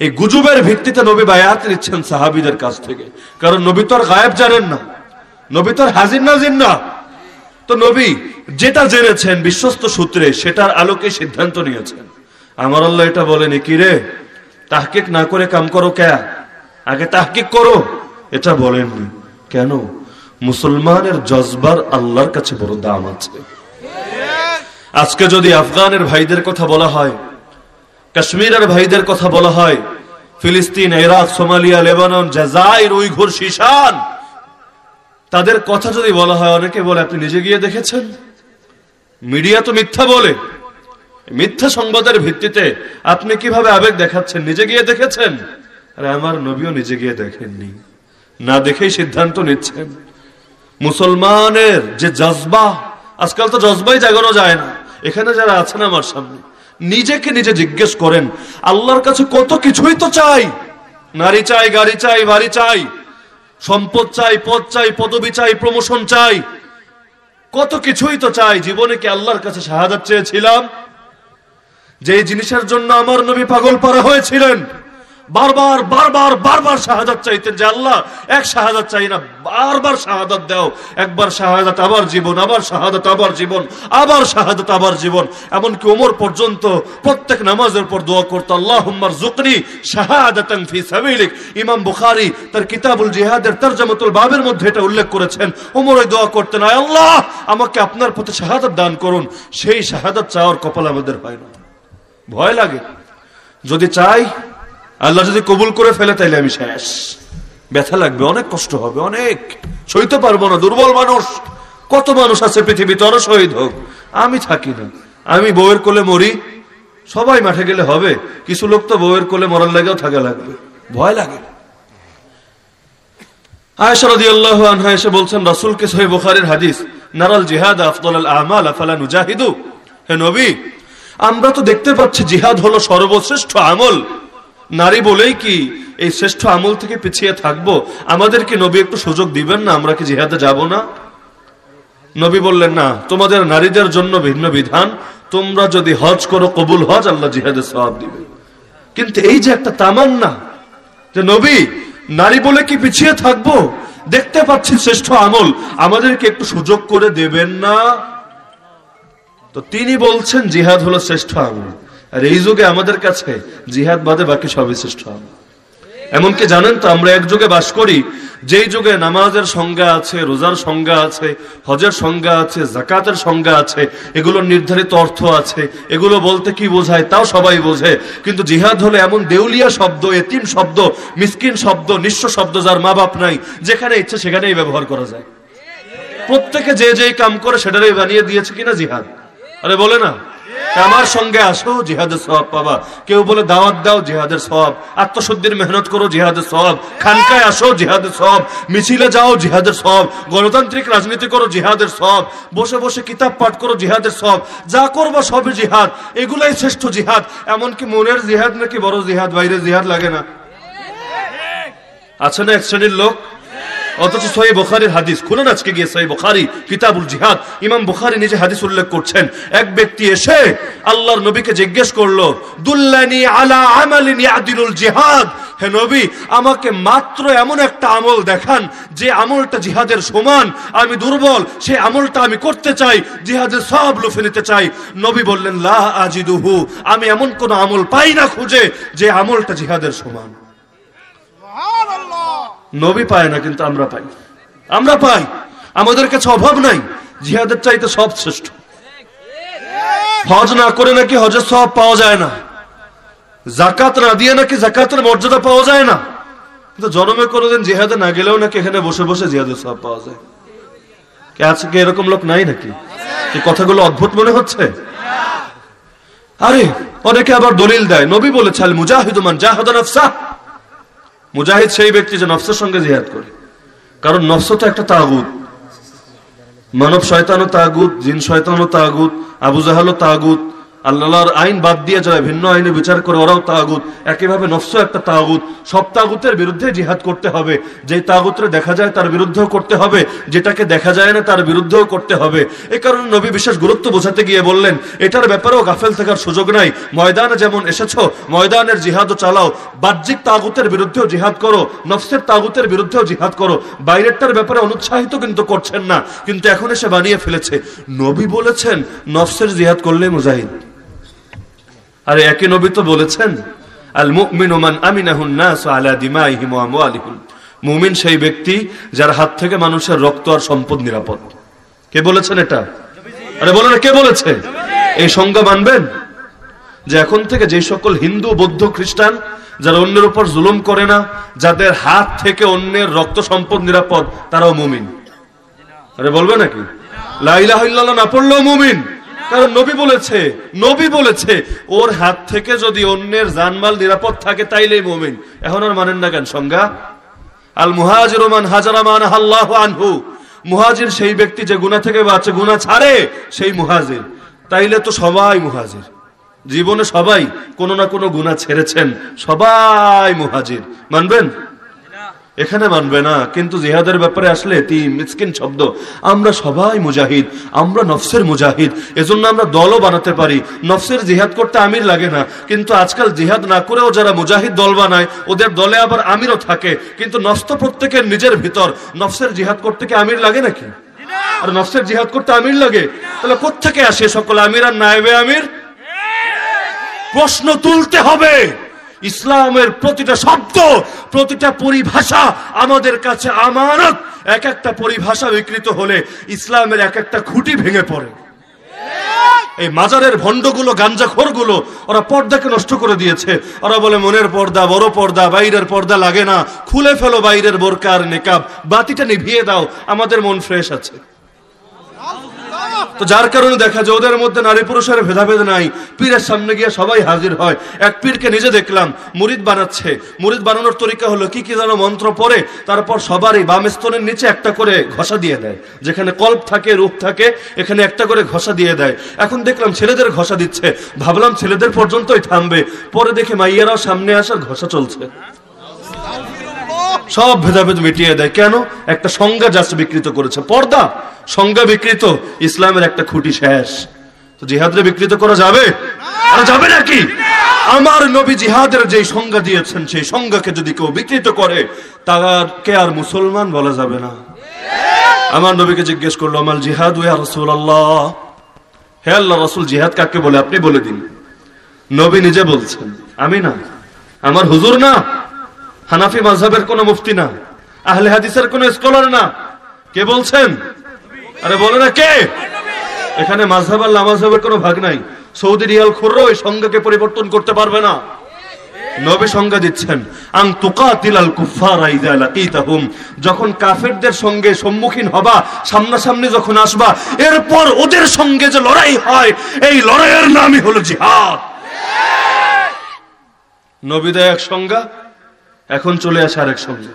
এই গুজবের ভিত্তিতে নবী বায়াত নিচ্ছেন সাহাবিদের কাছ থেকে। কারণ নবী তো আর গায়েব জানেন না। নবী তো আর হাজির নাজির না তো নবী যেটা জেনেছেন বিশ্বস্ত সূত্রে, সেটার আলোকে সিদ্ধান্ত নিয়েছেন। আমার আল্লাহ এটা বলেনি কি রে? তাহকিক না করে কাম করো কে? আগে তাহকিক করো। এটা বলেননি। কেন? মুসলমানের জজবার আল্লাহর কাছে বড় দাম আছে। আজকে যদি আফগানের ভাইদের কথা বলা হয়, কাশ্মীরের ভাইদের কথা বলা হয়, ফিলিস্তিন, ইরাক, সোমালিয়া, লেবানন, জাজাইর উইঘুর শিশান, তাদের কথা যদি বলা হয়, অনেকে বলে, আপনি নিজে গিয়ে দেখেছেন? মিডিয়া তো মিথ্যা বলে। মিথ্যা সংবাদের ভিত্তিতে আপনি কীভাবে আবেগ দেখাচ্ছেন? নিজে গিয়ে দেখেছেন? আরে, আমার নবীও নিজে গিয়ে দেখেননি। না দেখেই সিদ্ধান্ত নিচ্ছেন। মুসলমানের যে জজবা, আজকাল তো জজবাই জাগানো যায় না। এখানে যারা আছেন আমার সামনে, নিজেকে নিজে জিজ্ঞেস করেন, আল্লাহর কাছে কত কিছুই তো চাই। নারী চাই, গাড়ি চাই, বাড়ি চাই, সম্পদ চাই, পদ চাই, পদবি চাই প্রমোশন চাই। কত কিছুই তো চাই, জীবনে কি আল্লাহর কাছে সাহায্য চেয়েছিলাম? যে জিনিসের জন্য আমার নবী পাগল পারা হয়েছিলেন বারবার বারবার বারবার শাহাদাত চাইতেন যে আল্লাহ, এক শাহাদাত চাই না, বারবার শাহাদাত দাও। একবার শাহাদাত আবার জীবন, আবার শাহাদাত আবার জীবন, আবার শাহাদাত আবার জীবন। এমনকি ওমর পর্যন্ত প্রত্যেক নামাজের পর দোয়া করতো আল্লাহ জুকনি ফি সাবিলিক। ইমাম বুখারী তার কিতাবুল জিহাদের তরজমাতুল বাবের মধ্যে এটা উল্লেখ করেছেন। ওমর ওই দোয়া করতেন, আয় আল্লাহ, আমাকে আপনার প্রতি শাহাদাত দান করুন। সেই শাহাদাত চাওয়ার কপাল আমাদের হয় না। ভয় লাগে। যদি চাই আল্লাহ যদি কবুল করে ফেলে, তাইলে আমি শেষ। ব্যথা লাগবে, অনেক কষ্ট হবে, অনেক। সইতে পারব না, দুর্বল মানুষ। কত মানুষ আছে পৃথিবীতে আরও শহীদ হোক। আমি থাকি না। আমি বউয়ের কোলে মরি। সবাই মাঠে গেলে হবে। কিছু লোক তো বউয়ের কোলে মরার লাগেও থাকা লাগবে। ভয় লাগে। আমরা তো দেখতে পাচ্ছি জিহাদ হলো সর্বশ্রেষ্ঠ আমল। নারী বলেই কি এই শ্রেষ্ঠ আমল থেকে পিছিয়ে থাকব? আমাদেরকে নবী একটু সুযোগ দিবেন না, আমরা কি জিহাদে যাব না? নবী বললেন, না, তোমাদের নারীদের জন্য ভিন্ন বিধান। তোমরা যদি হজ করো, কবুল হজ আল্লাহ জিহাদে সবাব দিবে কিন্তু এই যে একটা তামান্না, যে নবী, নারী বলে কি পিছিয়ে থাকব? দেখতে পাচ্ছি শ্রেষ্ঠ আমল। আমাদেরকে একটু সুযোগ করে দেবেন না? তো তিনি বলছেন, জিহাদ হলো শ্রেষ্ঠ আমল। আর এই যুগে আমাদের কাছে জিহাদ বাদে বাকি সবই শ্রেষ্ঠ এমনকি জানেন তো, আমরা এক যুগে বাস করি, যেই যুগে নামাজের সংজ্ঞা আছে, রোজার সংজ্ঞা আছে, হজের সংজ্ঞা আছে জাকাতের সংজ্ঞা আছে, এগুলোর নির্ধারিত অর্থ আছে, এগুলো বলতে কি বোঝায় তাও সবাই বোঝে। কিন্তু জিহাদ হলো এমন দেউলিয়া শব্দ, এতিম শব্দ, মিসকিন শব্দ, নিঃস্ব শব্দ যার মা বাপ নাই, যেখানে ইচ্ছে সেখানেই ব্যবহার করা যায়। প্রত্যেকে যে যেই কাম করে সেটারই বানিয়ে দিয়েছে কিনা জিহাদ? আরে বলে না। আমার সঙ্গে আসো, জিহাদের সব পাবা। কেউ বলে, দাওয়াত দাও, জিহাদের সব আত্মশুদ্ধির মেহনত করো, জিহাদের সব খানকায় আসো, জিহাদের সব মিছিলে যাও, জিহাদের সব গণতান্ত্রিক রাজনীতি করো, জিহাদের সব বসে বসে কিতাব পাঠ করো, জিহাদের সব যা করব সবই জিহাদ। এগুলাই শ্রেষ্ঠ জিহাদ। এমনকি মনের জিহাদ নাকি বড় জিহাদ বাইরে জিহাদ লাগে না। আছে না এক শ্রেণির লোক। অথচ সহি বুখারীর হাদিস, খুলুন আজকে গিয়ে সহি বুখারী, কিতাবুল জিহাদ। ইমাম বুখারী নিজে হাদিস উল্লেখ করছেন, এক ব্যক্তি এসে আল্লাহর নবীকে জিজ্ঞেস করল, দুল্লানি আলা আমালিন ইয়াদিলুল জিহাদ? হে নবী, আমাকে মাত্র এমন একটা আমল দেখান, যে আমলটা জিহাদের সমান, আমি দুর্বল, সে আমলটা আমি করতে চাই, জিহাদের সব লুফে নিতে চাই। নবী বললেন, লা আজিদুহু, আমি এমন কোন আমল পাই না খুঁজে, যে আমলটা জিহাদের সমান। নবী পায় না, কিন্তু আমরা পাই। আমরা পাই। আমাদের কাছে অভাব নাই। জিহাদের চাইতে সব শ্রেষ্ঠ। হজ না করে নাকি হজের সব পাওয়া যায় না। জাকাত না দিয়ে নাকি জাকাতের মর্যাদা পাওয়া যায় না। কিন্তু জনমে কোনোদিন জিহাদে না গেলেও নাকি এখানে বসে বসে জিহাদের সব পাওয়া যায়। কে আছে কি এরকম লোক নাই নাকি? কথাগুলো অদ্ভুত মনে হচ্ছে? আরে, অনেকে আবার দলিল দেয়। নবী বলেছে মুজাহিদুমান জাহাদা নফসা মুজাহিদ সেই ব্যক্তি যে নফসের সঙ্গে জিহাদ করে। কারণ নফস তো একটা তাগুত। মানব শয়তানও তাগুত, জিন শয়তানও তাগুত, আবু জাহালও তাগুত। আল্লাহর আইন বাদ দিয়ে যারা ভিন্ন আইনে বিচার করে, ওরাও তাগুত। একইভাবে নফস একটা তাগুত। সব তাগুতের বিরুদ্ধে জিহাদ করতে হবে। যে তাগুতরে দেখা যায় তার বিরুদ্ধেও করতে হবে। যেটাকে দেখা যায় না তার বিরুদ্ধেও করতে হবে। এই কারণে নবী বিশেষ গুরুত্ব বোঝাতে গিয়ে বললেন, এটার ব্যাপারেও গাফেল থাকার সুযোগ নাই। ময়দানে যেমন এসেছ, ময়দানের জিহাদও চালাও। বাহ্যিক তাগুতের বিরুদ্ধেও জিহাদ করো, নফসের তাগুতের বিরুদ্ধেও জিহাদ করো। বাইরেরটার ব্যাপারে অনুৎসাহিত কিন্তু করছেন না। কিন্তু এখন এসে বানিয়ে ফেলেছে। নবী বলেছেন, নফসের জিহাদ করলে মুজাহিদ। আরে একই নবী তো বলেছেন আল মুমিন ওমান আমিনাহুন নাস আলা দিমাইহিম ওয়া আমওয়ালিহিম। মুমিন সেই ব্যক্তি যার হাত থেকে মানুষের রক্ত আর সম্পদ নিরাপদ। কে বলেছেন এটা? আরে বলো না, কে বলেছে? এই সংজ্ঞা মানবেন? যে এখন থেকে যে সকল হিন্দু, বৌদ্ধ, খ্রিস্টান যারা অন্যের উপর জুলুম করে না, যাদের হাত থেকে অন্যের রক্ত সম্পদ নিরাপদ, তারাও মুমিন। আরে বলবে নাকি? লাইলাহ না পড়লেও মুমিন। কারণ নবী বলেছে নবী বলেছে, ওর হাত থেকে যদি অন্যের জানমাল নিরাপদ থাকে, তাইলেই মুমিন। এখন আর মানেন না কেন সংজ্ঞা? আল মুহাজির ওমান হাজারামান আল্লাহ আনহু। মুহাজির সেই ব্যক্তি যে গুণা থেকে বাঁচে গুণা ছাড়ে, সেই মুহাজির। তাইলে তো সবাই মুহাজির। জীবনে সবাই কোনো না কোনো গুণা ছেড়েছেন। সবাই মুহাজির। মানবেন? এখানে মানবে না, কিন্তু জিহাদের ব্যাপারে আসলে তি মিসকিন শব্দ। আমরা সবাই মুজাহিদ, আমরা নফসের মুজাহিদ, এজন্য আমরা দলও বানাতে পারি। নফসের জিহাদ করতে আমির লাগে না, কিন্তু আজকাল জিহাদ না করেও যারা মুজাহিদ দল বানায়, ওদের দলে আবার আমিরও থাকে। কিন্তু নফস প্রত্যেকের নিজের ভিতর, নফসের জিহাদ করতে কি আমির লাগে নাকি? আর নফসের জিহাদ করতে আমির লাগে? তাহলে কোথেকে আসে সকল আমির আর নাইবে আমির? প্রশ্ন তুলতে হবে! ইসলামের প্রতিটা শব্দ, প্রতিটা পরিভাষা আমাদের কাছে আমানত। এক একটা পরিভাষা বিকৃত হলে ইসলামের এক একটা খুঁটি ভেঙে পড়ে। এই মাজারের ভণ্ডগুলো, গাঞ্জাখোরগুলো, ওরা পর্দাকে নষ্ট করে দিয়েছে। ওরা বলে, মনের পর্দা, বড় পর্দা, বাইরের পর্দা লাগে না। খুলে ফেলো বাইরের বোরকার নেকাব। বাতিটা নিভিয়ে দাও। আমাদের মন ফ্রেশ আছে। তো যার কারণে দেখা যায় ওদের মধ্যে নারী পুরুষের ভেদাভেদ নাই। পীরের সামনে গিয়ে সবাই হাজির হয়। এক পীরকে নিজে দেখলাম, মুরিদ বানাচ্ছে। মুরিদ বানানোর তরিকা হলো, কি কি যেন মন্ত্র পড়ে, তারপর সবারই বাম স্তনের নিচে একটা করে ঘষা দিয়ে দেয়। যেখানে কল্প থাকে, রূপ থাকে, এখানে একটা করে ঘষা দিয়ে দেয়। এখন দেখলাম ছেলেদের ঘষা দিচ্ছে। ভাবলাম ছেলেদের পর্যন্তই থামবে। পরে দেখে মাইয়ারাও সামনে আসার ঘষা চলছে। সব ভেদাভেদ মিটিয়ে দেয়। কেন? একটা সংজ্ঞা জাস্ট বিকৃত করেছে। পর্দা। সংজ্ঞা বিকৃত। ইসলামের একটা খুঁটি শেষ। তো জিহাদরে বিকৃত করা যাবে? আর যাবে নাকি? আমার নবী জিহাদের যে সংজ্ঞা দিয়েছেন, সেই সংজ্ঞাকে যদি কেউ বিকৃত করে তাকে আর মুসলমান বলা যাবে না। আমার নবীকে জিজ্ঞেস করল আমার জিহাদ ওয়া রসুল আল্লাহ হে আল্লাহ রসুল, জিহাদ কাকে বলে? আপনি বলে দিন। নবী নিজে বলছেন, আমি না। আমার হুজুর না? হানাফি মাঝহের কোন মুফতি না, আহলে হাদিসের কোন স্কলার না। কে বলছেন? আরে বলে না কে? এখানে মাঝহাব আর লামাজহাবের কোনো ভাগ নাই। সৌদি রিয়াল খুররো ওই সংজ্ঞাকে পরিবর্তন করতে পারবে না। নবী সংজ্ঞা দিচ্ছেন আং তুকাতিলাল কুফারা ইযা লাকিতাহুম। যখন কাফেরদের সঙ্গে সম্মুখীন হবা, সামনাসামনি যখন আসবা, এরপর ওদের সঙ্গে যে লড়াই হয়, এই লড়াইয়ের নামই হলো জিহাদ। নবীদের এক সংজ্ঞা এখন চলে আসে আরেক সঙ্গে।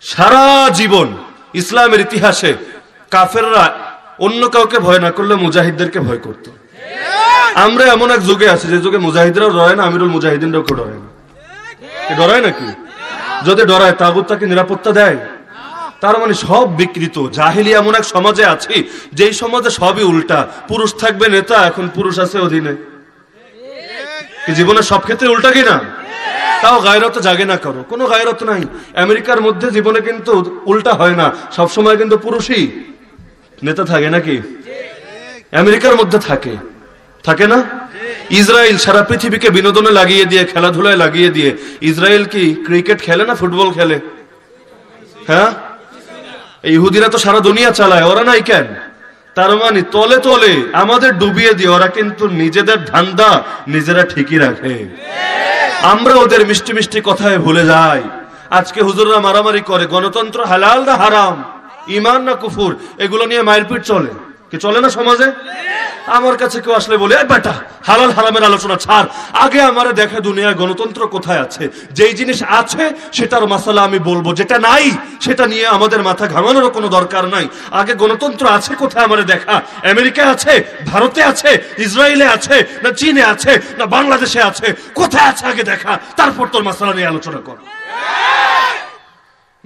সারা জীবন ইসলামের ইতিহাসে কাফেররা অন্য কাউকে ভয় না করলে মুজাহিদদেরকে ভয় করত। আমরা এমন এক যুগে আছি, যে যুগে মুজাহিদরাও ডরায় না, আমিরুল মুজাহিদিনরাও কেউ ডরায় না। ডরায় নাকি? যদি ডরায়, তাগুত তাকে নিরাপত্তা দেয়। তার মানে সব বিকৃত। জাহিলি এমন এক সমাজে আছি, যেই সমাজে সবই উল্টা। পুরুষ থাকবে নেতা, এখন পুরুষ আছে অধীনে। জীবনের সব ক্ষেত্রে উল্টা কিনা? তাও গায়রত জাগে না করো। কোনো গায়রত নাই। আমেরিকার মধ্যে জীবনে কিন্তু উল্টা হয় না। সব সময় কিন্তু পুরুষই নেতা থাকে নাকি? আমেরিকার মধ্যে থাকে। থাকে না? ইসরায়েল সারা পৃথিবীকে বিনোদনে লাগিয়ে দিয়ে, খেলাধুলায় লাগিয়ে দিয়ে, ইসরায়েল কি ক্রিকেট খেলে না ফুটবল খেলে? হ্যাঁ? ইহুদিরা তো সারা দুনিয়া চালায়। ওরা নাই কেন? তার মানে তলে তলে আমাদের ডুবিয়ে দিয়ে ওরা কিন্তু নিজেদের ধান্দা নিজেরা ঠিকই রাখে। আমরা ওদের মিষ্টি মিষ্টি কথায় ভুলে যাই। আজকে হুজুররা মারামারি করে, গণতন্ত্র হালাল না হারাম? ইমান না কুফুর? এগুলো নিয়ে মায়ের পিঠ চলে। কি চলে না সমাজে? আমার কাছে কেউ আসলে বলে বেটা, হালাল হারামের আলোচনা ছাড়। আগে আমারে দেখে দুনিয়ায় গণতন্ত্র কোথায় আছে? যেই জিনিস আছে, সেটার মাসালা আমি বলব। যেটা নাই, সেটা নিয়ে আমাদের মাথা ঘামানোর কোনো দরকার নাই। আগে গণতন্ত্র আছে কোথায় আমারে দেখা? আমেরিকায় আছে? ভারতে আছে? ইসরায়েলে আছে? না চীনে আছে? না বাংলাদেশে আছে? কোথায় আছে আগে দেখা? তারপর তোর মাসালা নিয়ে আলোচনা কর।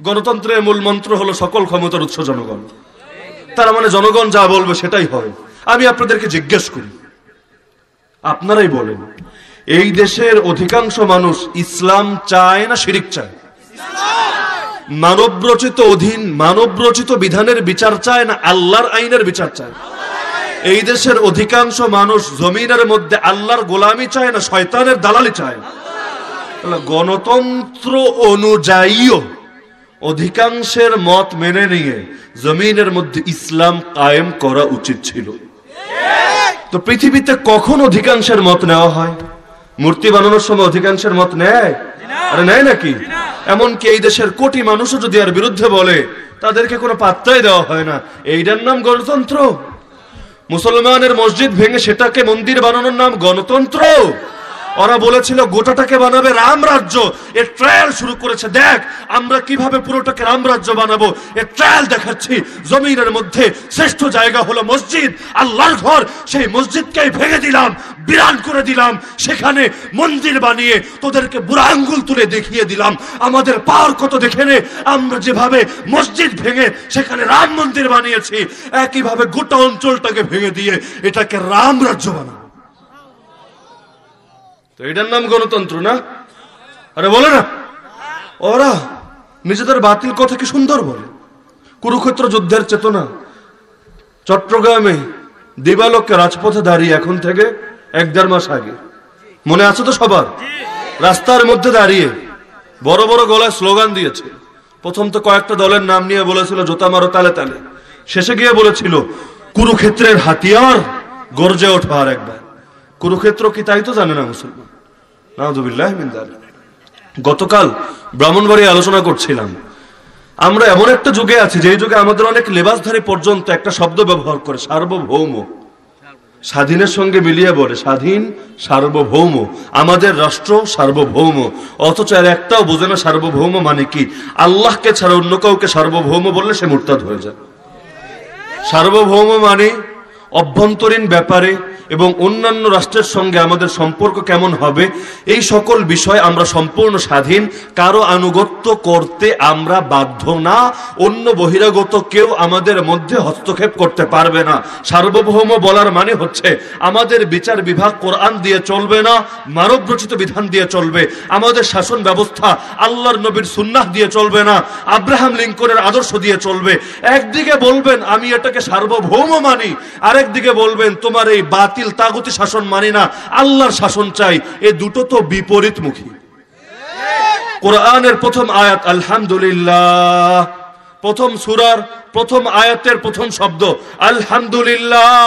গণতন্ত্রের মূল মন্ত্র হলো সকল ক্ষমতার উৎস জনগণ। তার মানে জনগণ যা বলবে সেটাই হয়। আমি আপনাদেরকে জিজ্ঞেস করি, আপনারাই বলেন, এই দেশের অধিকাংশ মানুষ ইসলাম চায় না শিরিক চায়? মানবরচিত অধীন, মানবরচিত বিধানের বিচার চায় না আল্লাহর আইনের বিচার চায়? এই দেশের অধিকাংশ মানুষ জমিনের মধ্যে আল্লাহর গোলামি চায় না, শয়তানের দালালি চায়? গণতন্ত্র অনুযায়ীও অধিকাংশের মত মেনে নিয়ে জমিনের মধ্যে ইসলাম কায়েম করা উচিত ছিল। তো পৃথিবীতে কখন অধিকাংশের মত নেওয়া হয়? মূর্তি বানানোর সময় অধিকাংশের মত নেয়? আরে নেয় নাকি? এমনকি এই দেশের কোটি মানুষও যদি আর বিরুদ্ধে বলে, তাদেরকে কোনো পাত্তাই দেওয়া হয় না। এইটার নাম গণতন্ত্র। মুসলমানের মসজিদ ভেঙে সেটাকে মন্দির বানানোর নাম গণতন্ত্র। ওরা বলেছিল, গোটাটাকে বানাবে রাম রাজ্য। এর ট্রায়াল শুরু করেছে, দেখ, আমরা কীভাবে পুরোটাকে রাম রাজ্য বানাবো। এর ট্রায়াল দেখাচ্ছি, জমিনের মধ্যে শ্রেষ্ঠ জায়গা হলো মসজিদ, আল্লাহর ঘর, সেই মসজিদকেই ভেঙে দিলাম বিরান করে দিলাম, সেখানে মন্দির বানিয়ে তোদেরকে বুড়া আঙ্গুল তুলে দেখিয়ে দিলাম। আমাদের পাওয়ার কত দেখে নে, আমরা যেভাবে মসজিদ ভেঙে সেখানে রাম মন্দির বানিয়েছি, একইভাবে গোটা অঞ্চলটাকে ভেঙে দিয়ে এটাকে রাম রাজ্য বানাবো। তো এটার নাম গণতন্ত্র, না? আরে বলে না। ওরা নিজেদের বাতিল কথা কি সুন্দর বলে। কুরুক্ষেত্র যুদ্ধের চেতনা। চট্টগ্রামে দিবালোককে রাজপথে দাঁড়িয়ে এখন থেকে এক দেড় মাস আগে। মনে আছে তো সবার? রাস্তার মধ্যে দাঁড়িয়ে বড় বড় গলায় স্লোগান দিয়েছে। প্রথম তো কয়েকটা দলের নাম নিয়ে বলেছিল, জোতা মারো তালে তালে। শেষে গিয়ে বলেছিল, কুরুক্ষেত্রের হাতিয়ার গর্জে ওঠো আর একবার। কুরুক্ষেত্র কি তাই তো জানে না মুসলমান? মিন। গতকাল ব্রাহ্মণবাড়ি আলোচনা করছিলাম। আমরা এমন একটা যুগে আছি যে যুগে আমাদের অনেক লেবাসধারী পর্যন্ত একটা শব্দ ব্যবহার করে, সার্বভৌম। স্বাধীনের সঙ্গে মিলিয়ে বলে, স্বাধীন, সার্বভৌম। আমাদের রাষ্ট্র সার্বভৌম। অথচ আর একটাও বোঝে না সার্বভৌম মানে কি। আল্লাহকে ছাড়া অন্য কাউকে সার্বভৌম বললে সে মুরতাদ হয়ে যায়। সার্বভৌম মানে অভ্যন্তরীণ ব্যাপারে এবং অন্যান্য রাষ্ট্রের সঙ্গে আমাদের সম্পর্ক কেমন হবে, এই সকল বিষয় আমরা সম্পূর্ণ স্বাধীন। কারও আনুগত্য করতে আমরা বাধ্য না, অন্য বহিরাগত কেউ আমাদের মধ্যে হস্তক্ষেপ করতে পারবে না। সার্বভৌম বলার মানে হচ্ছে, আমাদের বিচার বিভাগ কোরআন দিয়ে চলবে না মানব রচিত বিধান দিয়ে চলবে। আমাদের শাসন ব্যবস্থা আল্লাহর নবীর সুন্নাহ দিয়ে চলবে না, আব্রাহাম লিঙ্কনের আদর্শ দিয়ে চলবে। একদিকে বলবেন, আমি এটাকে সার্বভৌম মানি আরেকদিকে বলবেন তোমার এই বাতিল তাগতি শাসন মানি না আল্লাহর শাসন চাই। এ দুটো তো বিপরীতমুখী। কোরআনের প্রথম আয়াত আলহামদুলিল্লাহ। প্রথম সুরার প্রথম আয়াতের প্রথম শব্দ, আলহামদুলিল্লাহ।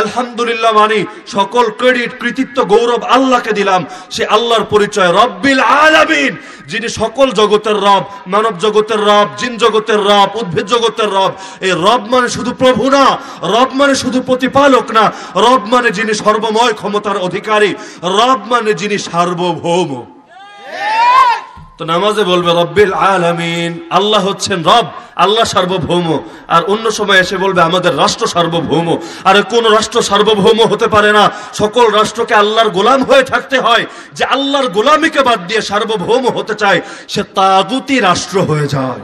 আলহামদুলিল্লাহ মানে সকল ক্রেডিট কৃতিত্ব, গৌরব আল্লাহকে দিলাম। সে আল্লাহর পরিচয়, রব্বিল আলামিন, যিনি সকল জগতের রব, মানব জগতের রব, জিন জগতের রব, উদ্ভিদ জগতের রব। এই রব মানে শুধু প্রভু না, রব মানে শুধু প্রতিপালক না, রব মানে যিনি সর্বময় ক্ষমতার অধিকারী, রব মানে যিনি সার্বভৌম। তো নামাজে বলবে, রব্বিল আলামিন। আল্লাহ হচ্ছেন রব, আল্লাহ সার্বভৌম। আর অন্য সময় এসে বলবে, আমাদের রাষ্ট্র সার্বভৌম। আর, কোন রাষ্ট্র সার্বভৌম হতে পারে না। সকল রাষ্ট্রকে আল্লাহর গোলাম হয়ে থাকতে হয়। যে আল্লাহর গোলামিকে বাদ দিয়ে সার্বভৌম হতে চায়, সে তাগুতি রাষ্ট্র হয়ে যায়।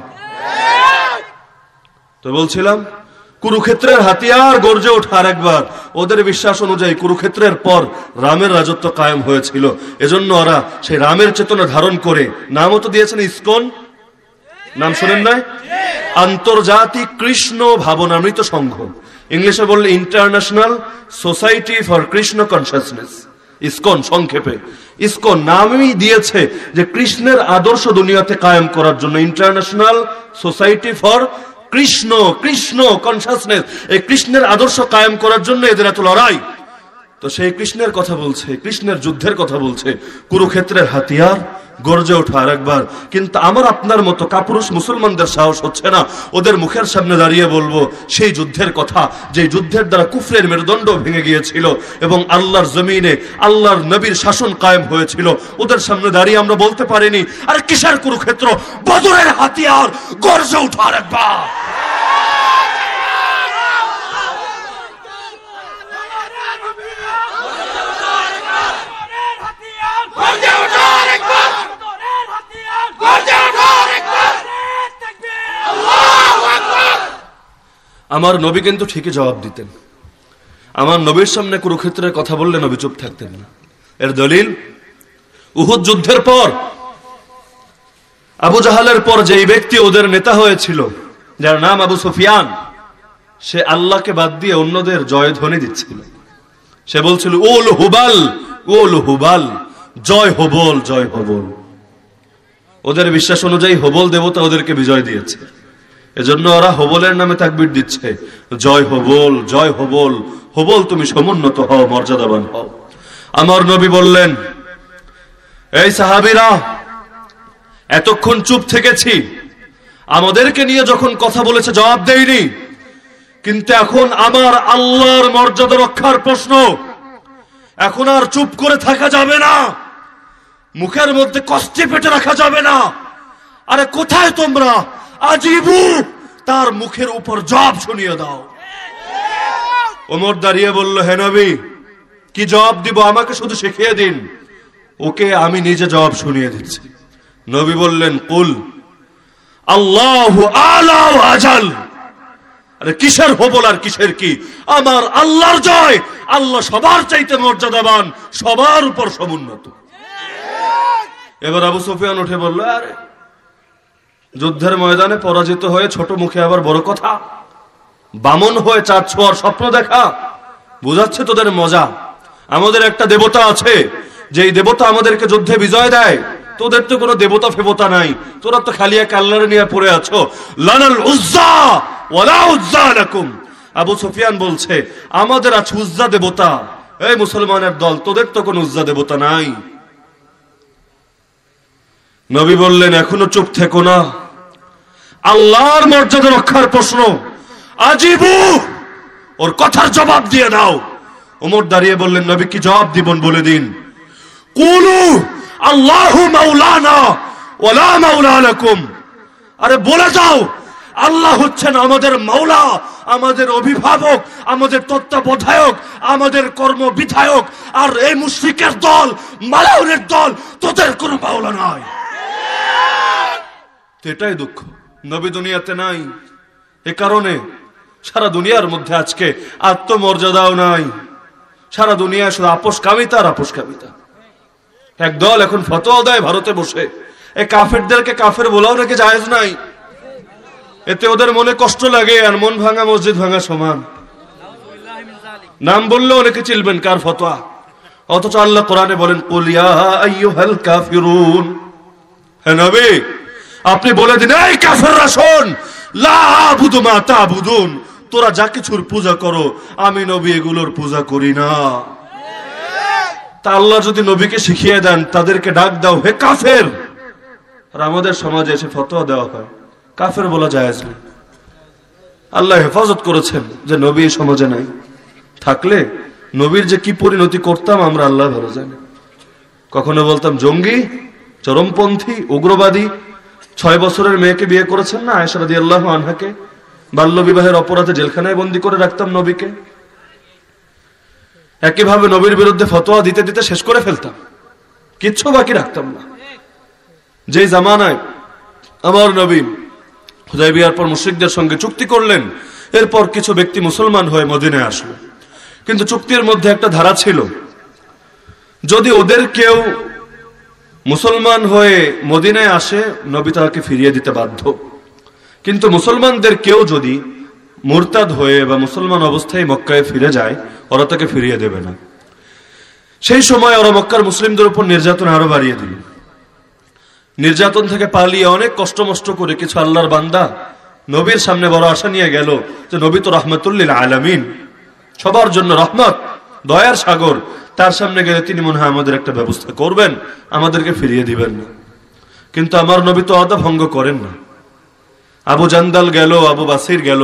তো বলছিলাম কুরুক্ষেত্রের হাতিয়ার গর্জে ওঠার একবার। ওদের বিশ্বাস অনুযায়ী কুরুক্ষেত্রের পর রামের রাজত্ব কায়েম হয়েছিল। এজন্য ওরা সেই রামের চেতনা ধারণ করে নামও তো দিয়েছেন ইসকন। নাম শোনেন নাই? আন্তর্জাতিক কৃষ্ণ ভাবনামৃত সংঘ। ইংলিশে বললে International Society for Krishna Consciousness. ISKCON, সংক্ষেপে। ইস্কন নামই দিয়েছে যে কৃষ্ণের আদর্শ দুনিয়াতে কায়েম করার জন্য International Society for Krishna Krishna Consciousness এই কৃষ্ণের আদর্শ কায়েম করার জন্য এদের এত লড়াই। তো সেই কৃষ্ণের কথা বলছে, কৃষ্ণের যুদ্ধের কথা বলছে। কুরুক্ষেত্রের হাতিয়ার গর্জে ওঠা আর একবার কিন্তু আমার আপনার মতো কাপুরুষ মুসলমানদের সাহস হচ্ছে না। ওদের মুখের সামনে দাঁড়িয়ে বলব, সেই যুদ্ধের কথা যে যুদ্ধের দ্বারা কুফরের মেরুদণ্ড ভেঙে গিয়েছিল এবং আল্লাহর জমিনে আল্লাহর নবীর শাসন কায়েম হয়েছিল, ওদের সামনে দাঁড়িয়ে আমরা বলতে পারিনি, আর কিসের কুরুক্ষেত্র? বদরের হাতিয়ার গর্জে ওঠা আর আমার নবী কিন্তু ঠিকই জবাব দিতেন। আমার নবীর সামনে কুরুক্ষেত্রের কথা বললে নবী চুপ থাকতেন না। এর দলিল, উহুদ যুদ্ধের পর, আবু জাহালের পর যেই ব্যক্তি ওদের নেতা হয়েছিল, যার নাম আবু সুফিয়ান, সে আল্লাহকে বাদ দিয়ে অন্যদের জয় ধ্বনি দিচ্ছিল। সে বলছিল ওল হুবাল ওল হুবাল, জয় হবল জয় হবল। ওদের বিশ্বাস অনুযায়ী হবল দেবতা ওদেরকে বিজয় দিয়েছে। এজন্য ওরা হবলের নামে তাকবির দিচ্ছে। জয় হবল জয় হবল হবল তুমি সমুন্নত হও, মর্যাদাবান হও। আমার নবী বললেন, এই সাহাবিরা, এতক্ষণ চুপ থেকেছি। আমাদেরকে নিয়ে যখন কথা বলেছে জবাব দেয়নি কিন্তু এখন আমার আল্লাহর মর্যাদা রক্ষার প্রশ্ন। এখন আর চুপ করে থাকা যাবে না। মুখের মধ্যে কষ্টে পেটে রাখা যাবে না। আরে কোথায় তোমরা? আজিবু তার মুখের উপর জব শুনিয়ে দাও। ওমর দাঁড়িয়ে বলল, হে নবী, কি জবাব দিব? আমাকে শুধু শিখিয়ে দিন। ওকে আমি নিজে জবাব শুনিয়ে দিচ্ছি। নবী বললেন, কুল, আল্লাহ আলা আজাল। আরে, কিসের হবল আর কিসের কি? আমার আল্লাহর জয়, আল্লাহ সবার চাইতে মর্যাদাবান, সবার উপর সমুন্নত। এবার আবু সুফিয়ান উঠে বলল, আরে যুদ্ধের ময়দানে পরাজিত হয়ে ছোট মুখে আবার বড় কথা। বামন হয়ে চার ছোয়ার স্বপ্ন দেখা। বুঝাচ্ছে তোদের মজা। আমাদের একটা দেবতা আছে। যেই দেবতা আমাদেরকে যুদ্ধে বিজয় দেয়, তোদের তো কোনো দেবতা ফেবতা নাই। তোরা তো খালি এক আল্লাহরে নিয়ে পড়ে আছো। লানাল উজ্জা ওয়ালা উজ্জা লাকুম। আবু সুফিয়ান বলছে, আমাদের আছে উজ্জা দেবতা। এই মুসলমানের দল, তোদের তো কোনো উজ্জা দেবতা নাই। নবী বললেন, এখনও চুপ থেকো না। আল্লাহর মর্যাদা রক্ষার প্রশ্ন। আজিবু, ওর কথার জবাব দিয়ে দাও। ওমর দাঁড়িয়ে বললেন, নবী, কি জবাব দিবন বলে দিন? কুলু, আল্লাহু মাওলানা ওয়ালা মাওলা লাকুম। আরে, বলে দাও, আল্লাহ হচ্ছেন আমাদের মাওলা, আমাদের অভিভাবক, আমাদের তত্ত্বাবধায়ক, আমাদের কর্ম বিধায়ক আর এই মুশরিকের দল, মালাউনের দল, তোদের কোনো মাওলা নয় এটাই দুঃখ। নবী দুনিয়াতে নাই। এ কারণে সারা দুনিয়ার মধ্যে আজকে আত্মমর্যাদাও নাই। সারা দুনিয়ায় শুধু আপোষ কামিতা আর আপোষ কামিতা এক দল এখন ফতোয়া দেয় ভারতে বসে। এই কাফেরদেরকে কাফের বলাও নাকি জায়েজ নাই? এতে ওদের মনে কষ্ট লাগে আর মন ভাঙা, মসজিদ ভাঙা সমান। নাম বললে অনেকে চিলবেন কার ফতোয়া। অথচ আল্লাহ কোরআনে বলেন কুলিয়া আইয়ুহাল কাফিরুন। হে নবী আপনি বলে দিন, এই কাফেররা শোন, লা আবুদু মা তাবুদুন, তোরা যা কিছুর পূজা করো, আমি নবী এগুলোর পূজা করি না। তা আল্লাহ যদি নবীকে শিখিয়ে দেন, তাদেরকে ডাক দাও, হে কাফের! আর আমাদের সমাজে এসে ফতোয়া দেওয়া হয়, কাফের বলা যায় না। আল্লাহ হেফাজত করেছেন যে নবী সমাজে নাই। থাকলে নবীর যে কি পরিণতি করতাম আমরা আল্লাহ ভালো জানি। কখনো বলতাম, জঙ্গি, চরমপন্থী, উগ্রবাদী ছয় বছরের মেয়েকে বিয়ে করেছেন না? আয়সারাদি আল্লাহ আনহাকে। বাল্য বিবাহের অপরাধে জেলখানায় বন্দি করে রাখতাম নবীকে। একইভাবে নবীর বিরুদ্ধে ফতোয়া দিতে দিতে শেষ করে ফেলতাম। কিচ্ছু বাকি রাখতাম না। যে জামানায় আমার নবী হুদাই বিয়ার পর মুশ্রিকদের সঙ্গে চুক্তি করলেন, এরপর কিছু ব্যক্তি মুসলমান হয়ে মদিনায় আসলো। কিন্তু চুক্তির মধ্যে একটা ধারা ছিল, যদি ওদের কেউ মুসলমান হয়ে মদিনায় আসে, নবী তাকে ফিরিয়ে দিতে বাধ্য। কিন্তু মুসলমানদের কেউ যদি মোরতাদ হয়ে বা মুসলমান অবস্থায় মক্কায় ফিরে যায়, ওরা তাকে ফিরিয়ে দেবে না। সেই সময় ওরা মক্কার মুসলিমদের উপর নির্যাতন আরও বাড়িয়ে দিল। নির্যাতন থেকে পালিয়ে অনেক কষ্ট মষ্ট করে কিছু আল্লাহর বান্দা নবীর সামনে বড় আশা নিয়ে গেল যে নবী তো রহমতুল্লিল আলামিন, সবার জন্য রহমত। দয়ার সাগর, তার সামনে গেলে তিনি মনে হয় আমাদের একটা ব্যবস্থা করবেন, আমাদেরকে ফিরিয়ে দিবেন না। কিন্তু আমার নবী তো আদা ভঙ্গ করেন না। আবু জান্দাল গেল, আবু বাসির গেল।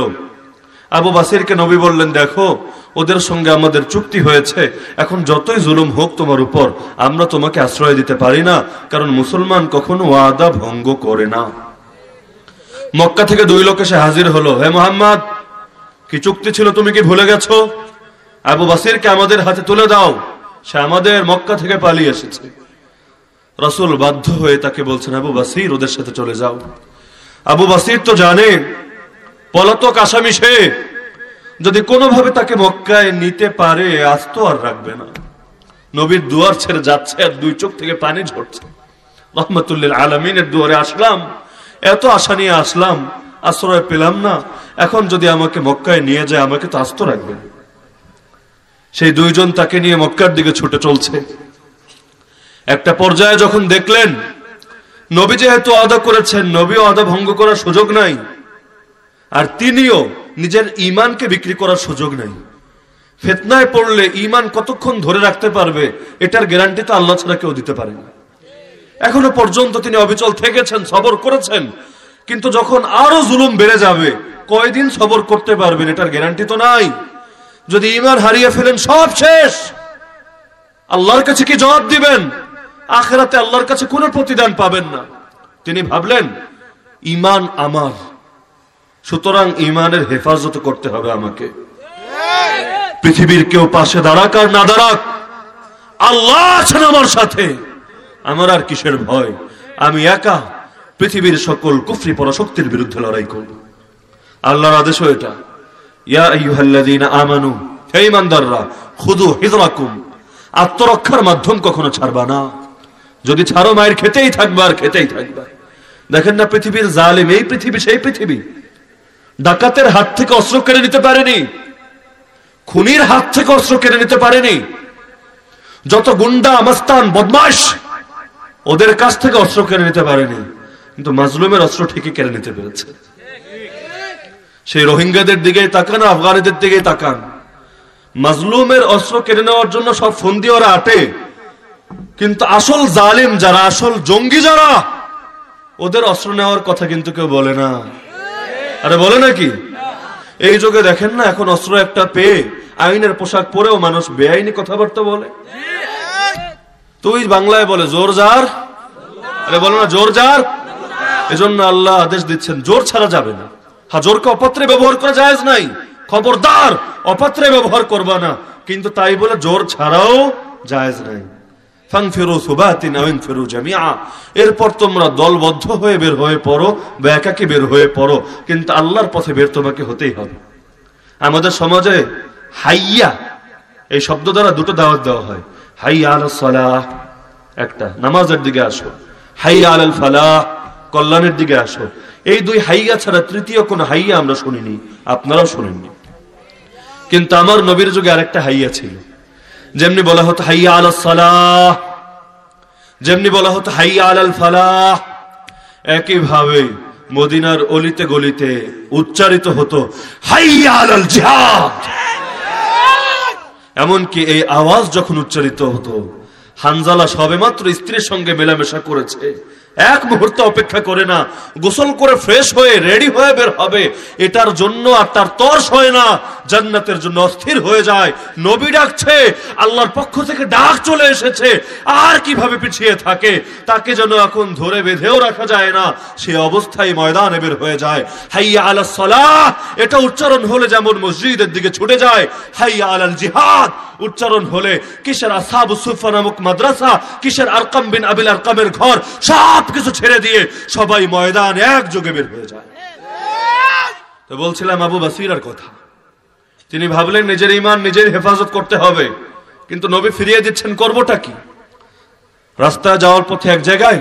আবু বাসিরকে নবী বললেন, দেখো, ওদের সঙ্গে আমাদের চুক্তি হয়েছে। এখন যতই জুলুম হোক তোমার উপর, আমরা তোমাকে আশ্রয় দিতে পারি না, কারণ মুসলমান কখনো ওয়াদা ভঙ্গ করে না। মক্কা থেকে দুই লোক এসে হাজির হলো, হে মোহাম্মদ, কি চুক্তি ছিল তুমি কি ভুলে গেছো? আবু বাসিরকে আমাদের হাতে তুলে দাও। সে আমাদের মক্কা থেকে পালিয়ে এসেছে। রসুল বাধ্য হয়ে তাকে বলছেন, আবু বাসির, ওদের সাথে চলে যাও। আবু বাসির তো জানে, পলাতক আসামি সে। যদি কোনোভাবে তাকে মক্কায় নিতে পারে আস্ত আর রাখবে না। নবীর দুয়ার ছেড়ে যাচ্ছে আর দুই চোখ থেকে পানি ঝরছে। রহমতুল্লিল আলমিনের দুয়ারে আসলাম, এত আশা নিয়ে আসলাম, আশ্রয় পেলাম না। এখন যদি আমাকে মক্কায় নিয়ে যায়, আমাকে তো আস্ত রাখবেন সেই দুইজন তাকে নিয়ে মক্কার দিকে ছুটে চলছে। একটা পর্যায়ে যখন দেখলেন, নবী যেহেতু আদা করেছেন, নবীও আদা ভঙ্গ করার সুযোগ নাই, আর তিনিও নিজের ইমানকে বিক্রি করার সুযোগ নাই। ফেতনায় পড়লে ইমান কতক্ষণ ধরে রাখতে পারবে, এটার গ্যারান্টি তো আল্লাহ ছাড়া কেউ দিতে পারে না এখনও পর্যন্ত তিনি অবিচল থেকেছেন, সবর করেছেন, কিন্তু যখন আরও জুলুম বেড়ে যাবে, কয়দিন সবর করতে পারবেন, এটার গ্যারান্টি তো নাই। যদি ইমান হারিয়ে ফেলেন, সব শেষ। আল্লাহর কাছে কি জবাব দিবেন? আখেরাতে আল্লাহর কাছে কোনো প্রতিদান পাবেন না। তিনি ভাবলেন ইমান আমার। সুতরাং ইমানের হেফাজত করতে হবে আমাকে। পৃথিবীর কেউ পাশে দাঁড়াক আর না দাঁড়াক। আল্লাহ আছেন আমার সাথে। আমার আর কিসের ভয়? আমি একা পৃথিবীর সকল কুফরি পরাশক্তির বিরুদ্ধে লড়াই করব। আল্লাহর আদেশও এটা। আত্মরক্ষার মাধ্যম কখনো ছাড়বা না। যদি ছাড়ো, মায়ের খেতেই থাকবা আর খেতেই থাকবা। দেখেন না পৃথিবীর জালিম, এই পৃথিবী সেই পৃথিবী। ডাকাতের হাত থেকে অস্ত্র কেড়ে নিতে পারেনি। খুনির হাত থেকে অস্ত্র কেড়ে নিতে পারেনি। যত গুন্ডা, মাস্তান বদমাস ওদের কাছ থেকে অস্ত্র কেড়ে নিতে পারেনি। কিন্তু মাজলুমের অস্ত্র ঠিকই কেড়ে নিতে পেরেছে। সেই রোহিঙ্গাদের দিকে তাকান, আফগানিদের দিকে তাকান। মাজলুমের অস্ত্র কেড়ে নেওয়ার জন্য সব ফন্দি ওরা আটে। কিন্তু আসল জালিম যারা, আসল জঙ্গি যারা, ওদের অস্ত্র নেওয়ার কথা কিন্তু কেউ বলে না। আরে বলে নাকি? এই যুগে দেখেন না, এখন অস্ত্র একটা পেয়ে আইনের পোশাক পরেও মানুষ বেআইনি কথাবার্তা বলে। তুই বাংলায় বলে, জোর যার? আরে বলো না, জোর যার? এজন্য আল্লাহ আদেশ দিচ্ছেন, জোর ছাড়া যাবে না। হ্যাঁ জোরকে অপাত্রে ব্যবহার করা যায় নাই। খবরদার, অপাত্রে ব্যবহার করবা না। কিন্তু তাই বলে জোর ছাড়াও জায়েজ নাই। এরপর তোমরা দলবদ্ধ হয়ে বের হয়ে পড়ো বা একাকি বের হয়ে পড়ো। কিন্তু আল্লাহর পথে বের তোমাকে হতেই হবে। আমাদের সমাজে হাইয়া, এই শব্দ দ্বারা দুটো দাওয়াত দেওয়া হয়। হাইয়া আল সালাহ, একটা, নামাজের দিকে আসো। হাইয়া আল ফালাহ, কল্যাণের দিকে আসো। এই দুই হাইয়া ছাড়া তৃতীয় কোন হাইয়া আমরা শুনিনি, আপনারাও শুনেননি। কিন্তু আমার নবীর যুগে আরেকটা হাইয়া ছিল। যেমনি বলা হতো হাইয়া আল সালাহ, যেমনি বলা হতো হাইয়া আল আল ফালাহ, একইভাবে মদিনার অলিতে গলিতে উচ্চারিত হতো হাইয়া আল আল জিহাদ। এমনকি এই আওয়াজ যখন উচ্চারিত হতো, হানজালা সবেমাত্র স্ত্রীর সঙ্গে মেলামেশা করেছে এক মুহূর্ত অপেক্ষা করে না, গোসল করে ফ্রেশ হয়ে রেডি হয়ে বের হবে। এটার জন্য আর তার তর্স হয় না, জান্নাতের জন্য অস্থির হয়ে যায়। নবী ডাকছে, আল্লাহর পক্ষ থেকে ডাক চলে এসেছে। আর কীভাবে পিছিয়ে থাকে? তাকে যেন এখন ধরে বেঁধেও রাখা যায় না, সে অবস্থায় ময়দানে বের হয়ে যায়। হাইয়া আলা সলাহ, এটা উচ্চারণ হলে যেমন মসজিদের দিকে ছুটে যায়, হাইয়া আলাল জিহাদ উচ্চারণ হলে, কিসের আসাব সুফা নামক মাদ্রাসা, কিসের আরকাম বিন আবিল আরকামের ঘর, সব কিছু ছেড়ে দিয়ে সবাই ময়দান একযোগে বের হয়ে যায়। তো বলছিলাম, আবু বাসিরার কথা। তিনি ভাবলেন, নিজের ইমান নিজের হেফাজত করতে হবে। কিন্তু নবী ফিরিয়ে দিচ্ছেন, করবোটা কি? রাস্তায় যাওয়ার পথে এক জায়গায়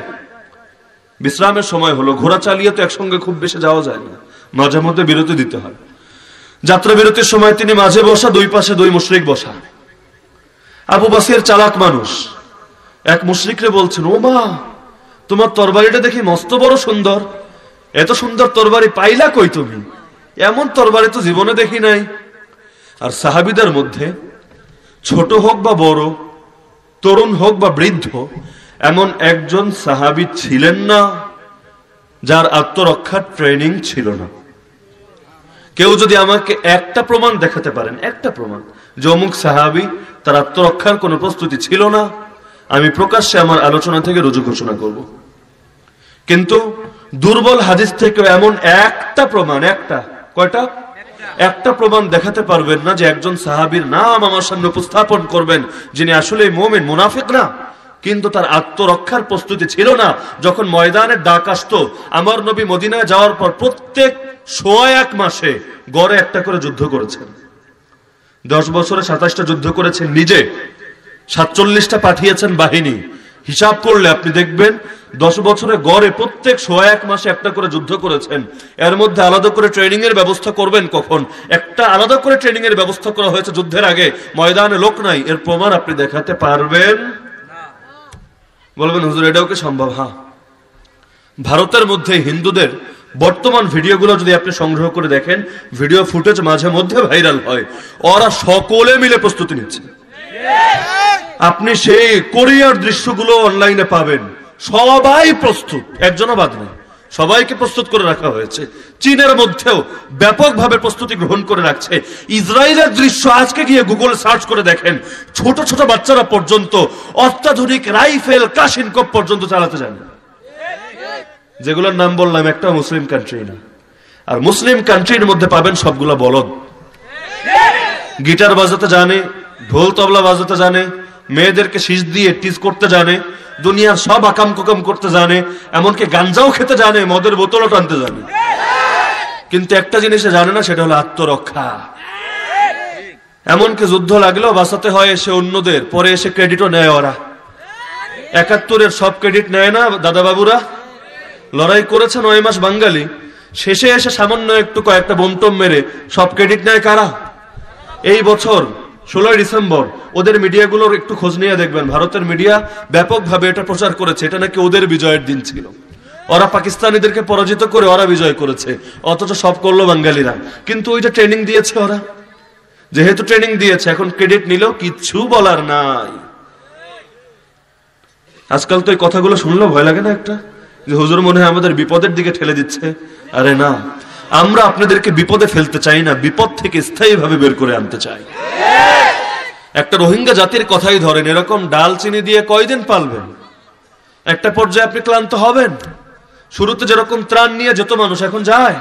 বিশ্রামের সময় হলো, ঘোড়া চালিয়ে তো একসঙ্গে খুব বেশি যাওয়া যায় না। মাঝে মধ্যে বিরতি দিতে হয়। যাত্রা বিরতির সময় তিনি মাঝে বসা, দুই পাশে দুই মুশরিক বসা। আবু বাসির চালাক মানুষ। এক মুশরিকরে বলছেন, ও মা, তোমার তরবারিটা দেখি মস্ত বড় সুন্দর। এত সুন্দর তরবারি পাইলা কই তুমি? এমন তরবারি তো জীবনে দেখি নাই। আর সাহাবিদের মধ্যে ছোট হোক বা বড়, তরুণ হোক বা বৃদ্ধ, এমন একজন সাহাবি ছিলেন না যার আত্মরক্ষার ট্রেনিং ছিল না। কেউ যদি আমাকে একটা প্রমাণ দেখাতে পারেন, একটা প্রমাণ। যে অমুক সাহাবি, তার আত্মরক্ষার কোনো প্রস্তুতি ছিল না। আমি প্রকাশ্যে আমার আলোচনা থেকে রুজু ঘোষণা করব। কিন্তু দুর্বল হাদিস থেকে এমন একটা প্রমাণ, একটা, কয়টা? একটা প্রমাণ দেখাতে পারবেন না যে একজন সাহাবীর নাম আমার সামনে উপস্থাপন করবেন, যিনি আসলে মোমেন, মুনাফিক না। কিন্তু তার আত্মরক্ষার প্রস্তুতি ছিল না। যখন ময়দানের ডাক আসতো, আমার নবী মদিনায় যাওয়ার পর প্রত্যেক সোয়া এক মাসে গড়ে একটা করে যুদ্ধ করেছেন। দশ বছরে সাতাশটা যুদ্ধ করেছেন নিজে, সাতচল্লিশটা পাঠিয়েছেন বাহিনী। হিসাব করলে আপনি দেখবেন, দশ বছরে গড়ে প্রত্যেক সোয়া এক মাসে একটা করে যুদ্ধ করেছেন। এর মধ্যে আলাদা করে ট্রেনিং এর ব্যবস্থা করবেন কখন? একটা আলাদা করে ট্রেনিং এর ব্যবস্থা করা হয়েছে যুদ্ধের আগে। ময়দানে লোক নাই, এর প্রমাণ আপনি দেখাতে পারবেন। বলবেন, হুজুর, এটাও কি সম্ভব? হ্যাঁ। ভারতের মধ্যে হিন্দুদের বর্তমান ভিডিওগুলো যদি আপনি সংগ্রহ করে দেখেন, ভিডিও ফুটেজ মাঝে মধ্যে ভাইরাল হয়। ওরা সকলে মিলে প্রস্তুতি নিচ্ছে। আপনি সেই কোরিয়ার দৃশ্যগুলো অনলাইনে পাবেন। সবাই প্রস্তুত, একজনও বাদ নেই। সবাইকে প্রস্তুত করে রাখা হয়েছে। চীনের মধ্যেও ব্যাপকভাবে প্রস্তুতি গ্রহণ করে রাখছে। ইসরায়েলের দৃশ্য আজকে গিয়ে গুগল সার্চ করে দেখেন। ছোট ছোট বাচ্চারা পর্যন্ত অত্যাধুনিক রাইফেল কাশিনকপ পর্যন্ত চালাতে জানে। যেগুলোর নাম বললাম, একটা মুসলিম কান্ট্রি না। আর মুসলিম কান্ট্রির মধ্যে পাবেন সবগুলা বলদ। গিটার বাজাতে জানে, ঢোল তবলা বাজাতে জানে, মেয়েদেরকে শীষ দিয়ে টিজ করতে জানে, দুনিয়ার সব আকাম কুকাম করতে জানে, এমনকি গাঞ্জাও খেতে জানে, মদের বোতলও টানতে জানে। কিন্তু একটা জিনিসে জানে না, সেটা হলো আত্মরক্ষা। এমনকি যুদ্ধ লাগলেও বাঁচাতে হয় এসে অন্যদের, পরে এসে ক্রেডিটও নেয় ওরা। একাত্তরের সব ক্রেডিট নেয় না দাদা বাবুরা লড়াই করেছে নয় মাস বাঙালি। শেষে এসে সামান্য একটু কয়েকটা বন্টম মেরে সব ক্রেডিট নেয় কারা? এই বছর, ষোলোই ডিসেম্বর, ওদের মিডিয়াগুলোর একটু খোঁজ নিয়ে দেখবেন। ভারতের মিডিয়া ব্যাপকভাবে এটা প্রচার করেছে। এটা নাকি ওদের বিজয়ের দিন ছিল। ওরা পাকিস্তানিদেরকে পরাজিত করে ওরা বিজয় করেছে। অথচ সব করল বাঙালিরা। কিন্তু ওই যে ট্রেনিং দিয়েছে ওরা। যেহেতু ট্রেনিং দিয়েছে, এখন ক্রেডিট নিল, কিচ্ছু বলার নাই। আজকাল তো এই কথাগুলো শুনলেও ভয় লাগে না একটা। যে হুজুর মনে হয় আমাদের বিপদের দিকে ঠেলে দিচ্ছে। আরে না, আমরা আপনাদেরকে বিপদে ফেলতে চাই না, বিপদ থেকে স্থায়ীভাবে বের করে আনতে চাই। একটা রোহিঙ্গা জাতির কথাই ধরেন, এরকম ডাল চিনি দিয়ে কয়দিন পালবেন? একটা পর্যায়ে আপনি ক্লান্ত হবেন। শুরুতে যেরকম ত্রাণ নিয়ে যেত মানুষ, এখন যায়?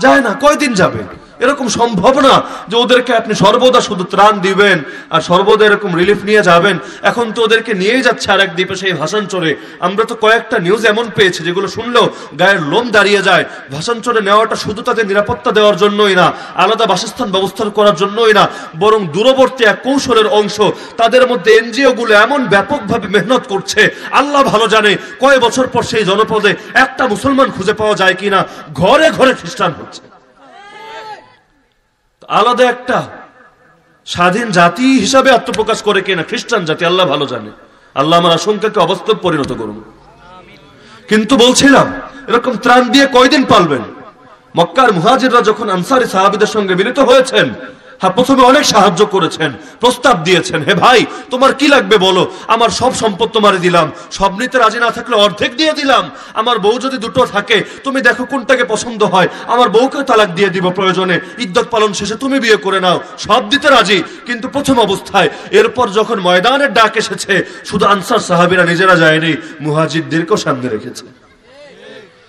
যায় না, কয়দিন যাবে? এরকম সম্ভব না যে ওদেরকে আপনি সর্বদা শুধু ত্রাণ দিবেন আর সর্বদা এরকম রিলিফ নিয়ে যাবেন। এখন তো ওদেরকে নিয়েই যাচ্ছে আর এক দ্বীপে সেই ভাষাঞ্চরে আমরা তো কয়েকটা নিউজ এমন পেয়েছি যেগুলো শুনলেও গায়ের লোম দাঁড়িয়ে যায়। ভাষাঞ্চরে নেওয়াটা শুধু তাদের নিরাপত্তা দেওয়ার জন্যই না, আলাদা বাসস্থান ব্যবস্থা করার জন্যই না, বরং দূরবর্তী এক কৌশলের অংশ। তাদের মধ্যে এনজিও গুলো এমন ব্যাপকভাবে মেহনত করছে। আল্লাহ ভালো জানে কয় বছর পর সেই জনপদে একটা মুসলমান খুঁজে পাওয়া যায় কিনা। ঘরে ঘরে খ্রিস্টান হচ্ছে। আলাদা একটা স্বাধীন জাতি হিসাবে আত্মপ্রকাশ করে কিনা খ্রিস্টান জাতি, আল্লাহ ভালো জানে। আল্লাহ আমার আশঙ্কাকে অবস্থব পরিণত করুন। কিন্তু বলছিলাম, এরকম ত্রাণ দিয়ে কয়দিন পালবেন? মক্কার মুহাজিররা যখন আনসারি সাহাবিদের সঙ্গে মিলিত হয়েছেন হ্যাঁ প্রথমে অনেক সাহায্য করেছেন, প্রস্তাব দিয়েছেন। হে ভাই, তোমার কি লাগবে বলো? আমার সব সম্পদ তোমারে দিলাম। সব নিতে রাজি না থাকলে অর্ধেক দিয়ে দিলাম। আমার বউ যদি দুটো থাকে, তুমি দেখো কোনটাকে পছন্দ হয়। আমার বউকে তালাক দিয়ে দিব প্রয়োজনে। ইদ্যত পালন শেষে তুমি বিয়ে করে নাও। সব দিতে রাজি, কিন্তু প্রথম অবস্থায় এরপর যখন ময়দানের ডাক এসেছে, শুধু আনসার সাহাবিরা নিজেরা যায়নি মুহাজিদদেরকেও সামনে রেখেছে।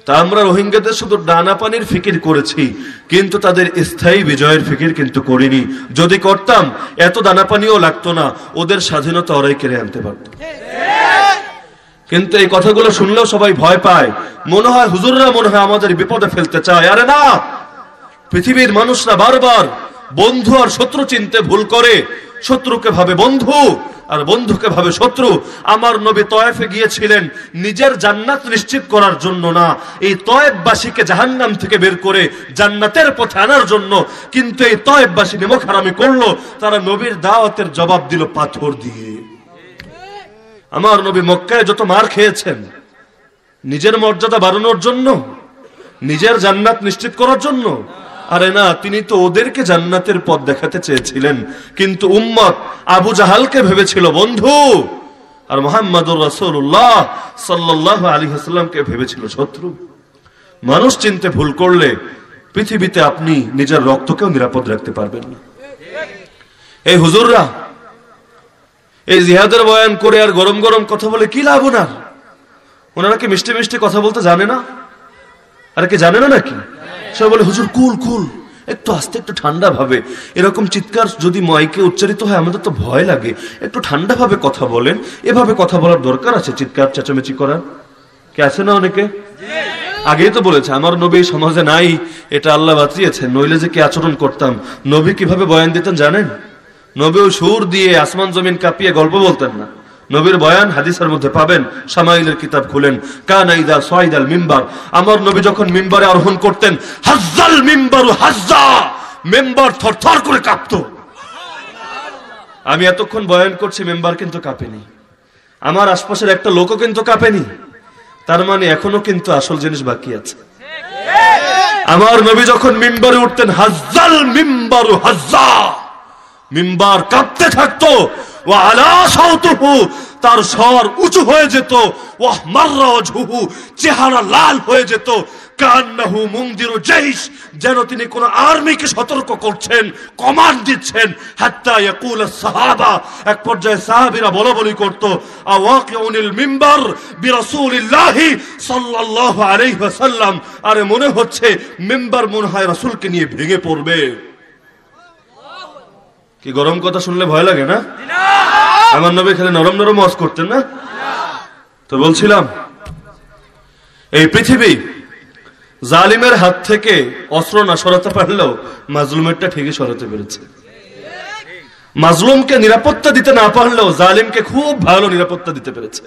তা আমরা রোহিঙ্গাদের শুধু ডানা পানির ফিকির করেছি, কিন্তু তাদের স্থায়ী বিজয়ের ফিকির কিন্তু করিনি। যদি করতাম, এত দানা পানিও লাগতো না, ওদের স্বাধীনতা ওরাই কেড়ে আনতে পারত। কিন্তু এই কথাগুলো শুনলেও সবাই ভয় পায়। মনে হয় হুজুররা মনে হয় আমাদের বিপদে ফেলতে চায়। আরে না! পৃথিবীর মানুষরা বারবার বন্ধু আর শত্রু চিনতে ভুল করে, শত্রুকে ভাবে বন্ধু। আর বন্ধুকে ভাবে, শত্রু, আমার নবী তয়েফে গিয়েছিলেন, নিজের জান্নাত নিশ্চিত করার জন্য না। এই তয়েববাসীকে জাহান্নাম থেকে বের করে জান্নাতের পথে আনার জন্য। কিন্তু এই তয়েববাসী নেমক হারামি করল। তারা নবীর দাওয়াতের জবাব দিল পাথর দিয়ে। আমার নবী মক্কায় যত মার খেয়েছেন, নিজের মর্যাদা বাড়ানোর জন্য, নিজের জান্নাত নিশ্চিত করার জন্য আরে না, তিনি তো ওদেরকে জান্নাতের পথ দেখাতে চেয়েছিলেন। কিন্তু উম্মত আবু জাহালকে ভেবেছিল, বন্ধু! আর মোহাম্মদুর রাসূলুল্লাহ সাল্লাহ আলী হাসলামকে ভেবেছিল, শত্রু! মানুষ চিনতে ভুল করলে পৃথিবীতে আপনি নিজের রক্তকেও নিরাপদ রাখতে পারবেন না। এই হুজুররা, এই জিহাদের বয়ান করে আর গরম গরম কথা বলে কি লাভ ওনার? ওনারা কি মিষ্টি মিষ্টি কথা বলতে জানে না? আর কি জানে না নাকি? সে বলে, হুজুর, কুল কুল। একটু আস্তে, একটু ঠান্ডা ভাবে। এরকম চিৎকার যদি মাইকে উচ্চারিত হয়, আমাদের তো ভয় লাগে। একটু ঠান্ডা ভাবে কথা বলেন। এভাবে কথা বলার দরকার আছে চিৎকার, চেঁচামেচি করার? কে আছে না অনেকে? আগেই তো বলেছে, আমার নবী সমাজে নাই। এটা আল্লাহ বাঁচিয়েছে। নইলে যে কি আচরণ করতাম? নবী কীভাবে বয়ান দিতেন জানেন? নবী সুর দিয়ে আসমান জমিন কাঁপিয়ে গল্প বলতেন না। নবীর বয়ান হাদিসের মধ্যে পাবেন, সামাইলের কিতাব খুলেন। কানাইদা সোয়াইদাল মিম্বার। আমার নবী যখন মিম্বারে আরোহণ করতেন, হাজ্জাল মিম্বারু হাজ্জা! মেম্বার থরথর করে কাঁপতো। আমি এতক্ষণ বয়ান করছি, মেম্বার কিন্তু কাঁপেনি। আমার আশপাশের একটা লোকও কিন্তু কাঁপেনি। তার মানে এখনও কিন্তু আসল জিনিস বাকি আছে। আমার নবী যখন মিম্বারে উঠতেন, হাজ্জাল মিম্বারু হাজ্জা! মিম্বার কাঁপতে থাকতো তার স্বর উঁচু হয়ে যেত। ও মাররাজহু চেহারা লাল হয়ে যেত। কান্নাহু যেন তিনি কোন আর্মিকে সতর্ক করছেন, কমান্ড দিচ্ছেন। সাহাবা, এক পর্যায়ে সাহাবীরা বলা বলি করত, আওয়াকিউনিল মিম্বার বিরাসূলিল্লাহি আরে মনে হচ্ছে মিম্বার মনে হয় রাসূলকে নিয়ে ভেঙে পড়বে। কি গরম কথা শুনলে ভয় লাগে না? আমার নবী খালি নরম নরম ওয়াজ করতেন না? তো বলছিলাম, এই পৃথিবী জালিমের হাত থেকে অস্ত্র না সরাতে পারলেও মাজলুমেরটা ঠিকই সরাতে পেরেছে। মাজলুমকে নিরাপত্তা দিতে না পারলেও জালিমকে খুব ভালো নিরাপত্তা দিতে পেরেছে।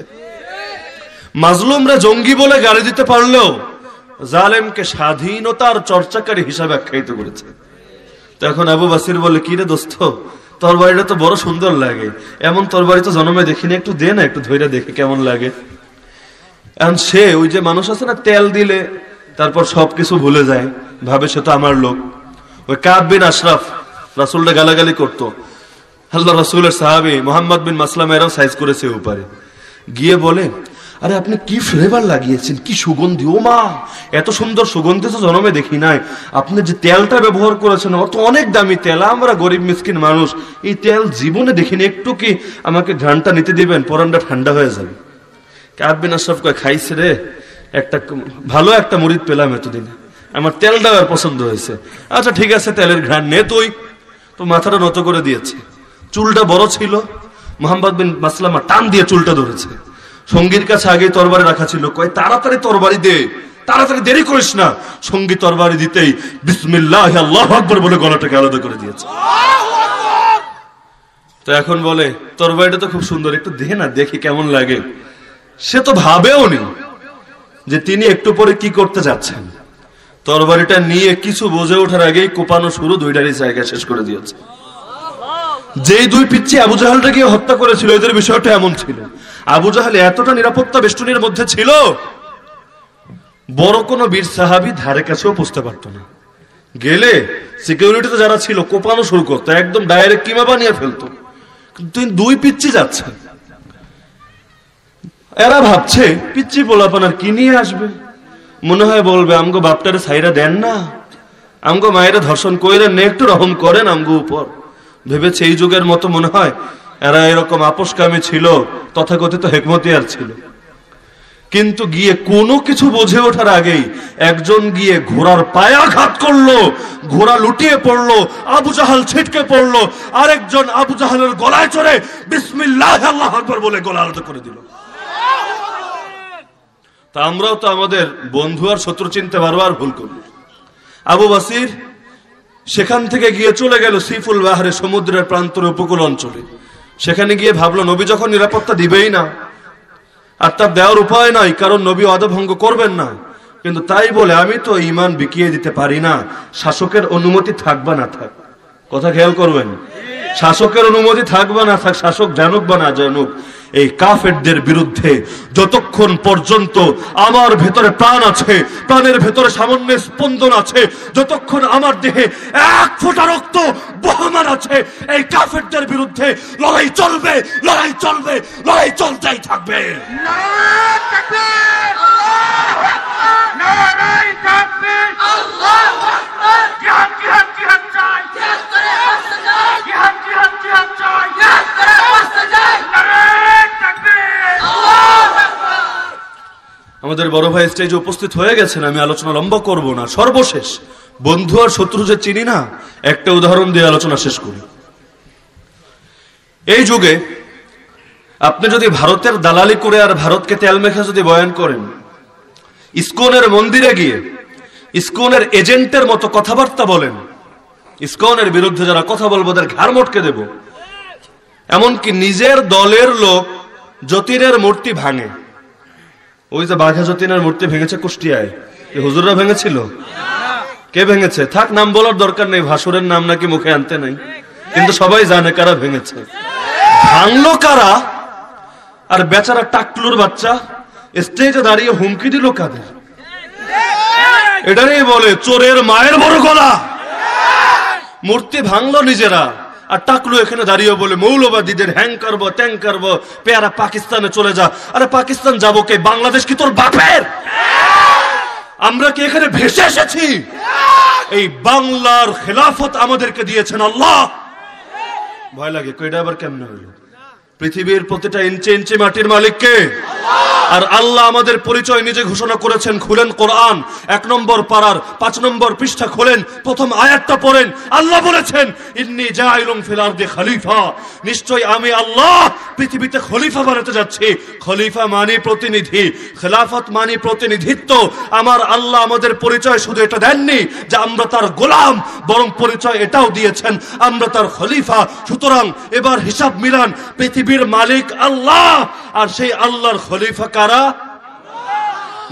মাজলুমরা জঙ্গি বলে গাড়ি দিতে পারলেও জালেমকে স্বাধীনতার চর্চাকারী হিসাবে আখ্যায়িত করেছে। তো এখন আবু বাসির বলে, কি রে দোস্ত? তোর বাড়িটা তো বড় সুন্দর লাগে। এমন তোর বাড়ি তো জন্মে দেখিনি। একটু দে না, একটু ধৈর্য দেখে কেমন লাগে। এখন সে, ওই যে মানুষ আছে না, তেল দিলে তারপর সবকিছু ভুলে যায়। ভাবে সে তো আমার লোক। ওই কাব বিন আশরাফ, রাসুলটা গালাগালি করতো। আল্লাহ রাসুলের সাহাবি মোহাম্মদ বিন মাসলাম এরাও সাইজ করেছে উপরে। গিয়ে বলে আরে আপনি কি ফ্লেভার লাগিয়েছেন? কি সুগন্ধি? ও মা, এত সুন্দর সুগন্ধি তো জন্মে দেখি নাই। আপনি যে তেলটা ব্যবহার করেছেন ও তো অনেক দামি তেল। আমরা গরিব, মিসকিন মানুষ। এই তেল জীবনে দেখিনি। একটু কি আমাকে ঘানটা নিতে দিবেন? পরানটা ঠান্ডা হয়ে যাবে। কাবিন আশরাফ কয়, খাইছে রে। একটা ভালো একটা মুড়িদ পেলাম এতদিনে। আমার তেলটাও আর পছন্দ হয়েছে। আচ্ছা ঠিক আছে, তেলের ঘ্রাণ নে তুই। তো মাথাটা নত করে দিয়েছে। চুলটা বড় ছিল। মোহাম্মদ বিন মাসলামা টান দিয়ে চুলটা ধরেছে। সঙ্গীর কাছে আগে তরবারি রাখা ছিল। কয়, তাড়াতাড়ি তরবারি দে, তাড়াতাড়ি দেরি করিস না। সঙ্গী তরবারি দিতেই বিসমিল্লাহ, আল্লাহ আকবর বলে গলাটাকে আলাদা করে দিয়েছে। তো এখন বলে, তরবারিটা তো খুব সুন্দর, একটু দেখে না, দেখি কেমন লাগে। সে তো ভাবেও নি যে তিনি একটু পরে কি করতে যাচ্ছেন। তরবারিটা নিয়ে কিছু বোঝে ওঠার আগেই কোপানো শুরু দুইটারই জায়গা শেষ করে দিয়েছে। যেই দুই পিচ্ছি আবু জাহালটাকে হত্যা করেছিল, এদের বিষয়টা এমন ছিল। আবু জাহাল এতটা নিরাপত্তা বেষ্টনীর মধ্যে ছিল, বড় কোনো বীর সাহাবি ধারে কাছেও পুষতে পারতো না। গেলে সিকিউরিটিতে যারা ছিল, কোপানো শুরু করতো, একদম ডাইরেক্ট কিমা বানিয়ে ফেলতো। কিন্তু দুই পিচ্ছি যাচ্ছে এরা ভাবছে পিচ্ছি পোলাপান আর কি নিয়ে আসবে? মনে হয় বলবে, আমগো বাপটারে সাইরা দেন না। আমগো মায়েরা ধর্ষণ কইরেন না একটু রহম করেন আমগো উপর। ভেবেছে এই যুগের মতো মনে হয় এরা এরকম আপোষকামী ছিল, তথাকথিত হেকমতিয়ার ছিল। কিন্তু গিয়ে কোনো কিছু বোঝে ওঠার আগেই একজন গিয়ে ঘোড়ার পায়াঘাত করল, ঘোড়া লুটিয়ে পড়ল, আবু জাহাল ছিটকে পড়ল, আরেকজন আবু জাহালের গলায় চড়ে বিসমিল্লাহ আল্লাহ আকবর বলে গলা আলাদা করে দিল। তা আমরাও তো আমাদের বন্ধু আর শত্রু চিনতে বারবার ভুল করি আবু বাসির সেখান থেকে গিয়ে চলে গেল সিফুল বাহারে সমুদ্রের প্রান্তর উপকূল অঞ্চলে। সেখানে গিয়ে ভাবলো, নবী যখন নিরাপত্তা দিবেই না, আর তার দেওয়ার উপায় নাই, কারণ নবী অদভঙ্গ করবেন না। কিন্তু তাই বলে, আমি তো ইমান বিকিয়ে দিতে পারি না, শাসকের অনুমতি থাকবা না থাক। কথা খেয়াল করবেন। শাসকের অনুমতি থাকবে না থাক শাসক জানুক বা না জানুক এই কাফেরদের বিরুদ্ধে যতক্ষণ পর্যন্ত আমার ভেতরে প্রাণ আছে প্রাণের ভেতরে সামান্য স্পন্দন আছে যতক্ষণ আমার দেহে এক ফোঁটা রক্ত বহমান আছে এই কাফেরদের বিরুদ্ধে লড়াই চলবে লড়াই চলবে লড়াই চলতেই থাকবে। জিহাদ জিহাদ জিহাদ চাই। জিহাদ চাই আমাদের বড় ভাই স্টেজে উপস্থিত হয়ে গেছেন, আমি আলোচনা লম্বা করব না, সর্বশেষ। বন্ধু আর শত্রু যে চিনি না, একটা উদাহরণ দিয়ে আলোচনা শেষ করি। এই যুগে আপনি যদি ভারতের দালালি করে আর ভারতকে তেল মেখে যদি বয়ান করেন, ইস্কনের মন্দিরে গিয়ে, ইস্কনের এজেন্টের মতো কথাবার্তা বলেন ইস্কনের বিরুদ্ধে যারা কথা বলব, ওদের ঘাড় মটকে দেব। এমনকি নিজের দলের লোক জ্যোতিরের মূর্তি ভাঙে। ওই যে বাঘা যতীনের মূর্তি ভেঙেছে কুষ্টিয়ায়। হুজুররা ভেঙেছিল? কে ভেঙেছে? থাক, নাম বলার দরকার নেই, ভাসুরের নাম নাকি মুখে আনতে নাই। কিন্তু সবাই জানে কারা ভেঙেছে। ভাঙলো কারা? আর বেচারা টাকলুর বাচ্চা, স্টেজে দাঁড়িয়ে হুমকি দিল কাদের? এটা নিয়ে বলে, চোরের মায়ের বড় গলা। মূর্তি ভাঙলো নিজেরা। আর টাকলু এখানে দাঁড়িয়ে বলে, মৌলবাদীদের হ্যাং করব ট্যাং করব, পেয়ারা পাকিস্তানে চলে যা। আরে পাকিস্তান যাব কে? বাংলাদেশ কি তোর বাপের? আমরা কি এখানে ভেসে এসেছি? এই বাংলার খেলাফত আমাদেরকে দিয়েছেন আল্লাহ। ভয় লাগে কেমন হইল? পৃথিবীর প্রতিটা ইঞ্চি ইঞ্চি মাটির মালিককে। আর আল্লাহ আমাদের পরিচয় নিজে ঘোষণা করেছেন, খুলেন কোরআন। এক নম্বর পাড়ার পাঁচ নম্বর পৃষ্ঠা খোলেন, প্রথম আয়াতটা পড়েন। আল্লাহ বলেছেন, ইন্নি জাইলুম ফিল আরদি খলিফা। নিশ্চয় আমি আল্লাহ পৃথিবীতে খলিফা বানাতে যাচ্ছি। খলিফা মানি প্রতিনিধি, খেলাফত মানি প্রতিনিধিত্ব। আমার আল্লাহ আমাদের পরিচয় শুধু এটা দেননি যে আমরা তার গোলাম, বরং পরিচয় এটাও দিয়েছেন, আমরা তার খলিফা। সুতরাং এবার হিসাব মিলান পৃথিবীর মালিক আল্লাহ। আর সেই আল্লাহর খলিফা কারা?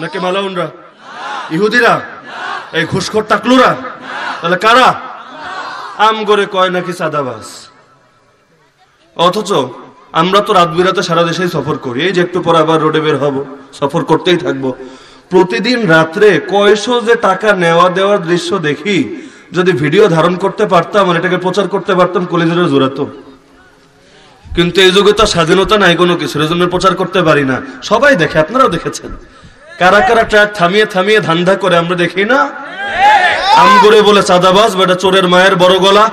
নাকি মালাউনরা? ইহুদিরা? এই ঘুষখোর টাকলুরা? তাহলে কারা? আম করে কয় নাকি সাদাবাস অথচ আমরা তো রাত বিরাতে সারা দেশেই সফর করি। এই যে একটু পর আবার রোডে বের হব, সফর করতেই থাকব। প্রতিদিন রাত্রে কয়শো যে টাকা নেওয়া দেওয়ার দৃশ্য দেখি, যদি ভিডিও ধারণ করতে পারতাম এটাকে প্রচার করতে পারতাম কলেজের জোরাতো। কিন্তু এই যুগে তো স্বাধীনতা নাই কোনো কিছু। জন্য প্রচার করতে পারি না। সবাই দেখে, আপনারাও দেখেছেন। কারা কারা ট্রাক থামিয়ে থামিয়ে ধান্দা করে আমরা দেখি না? আম করে বলে চাঁদাবাজ, বেটা চোরের মায়ের বড় গলা।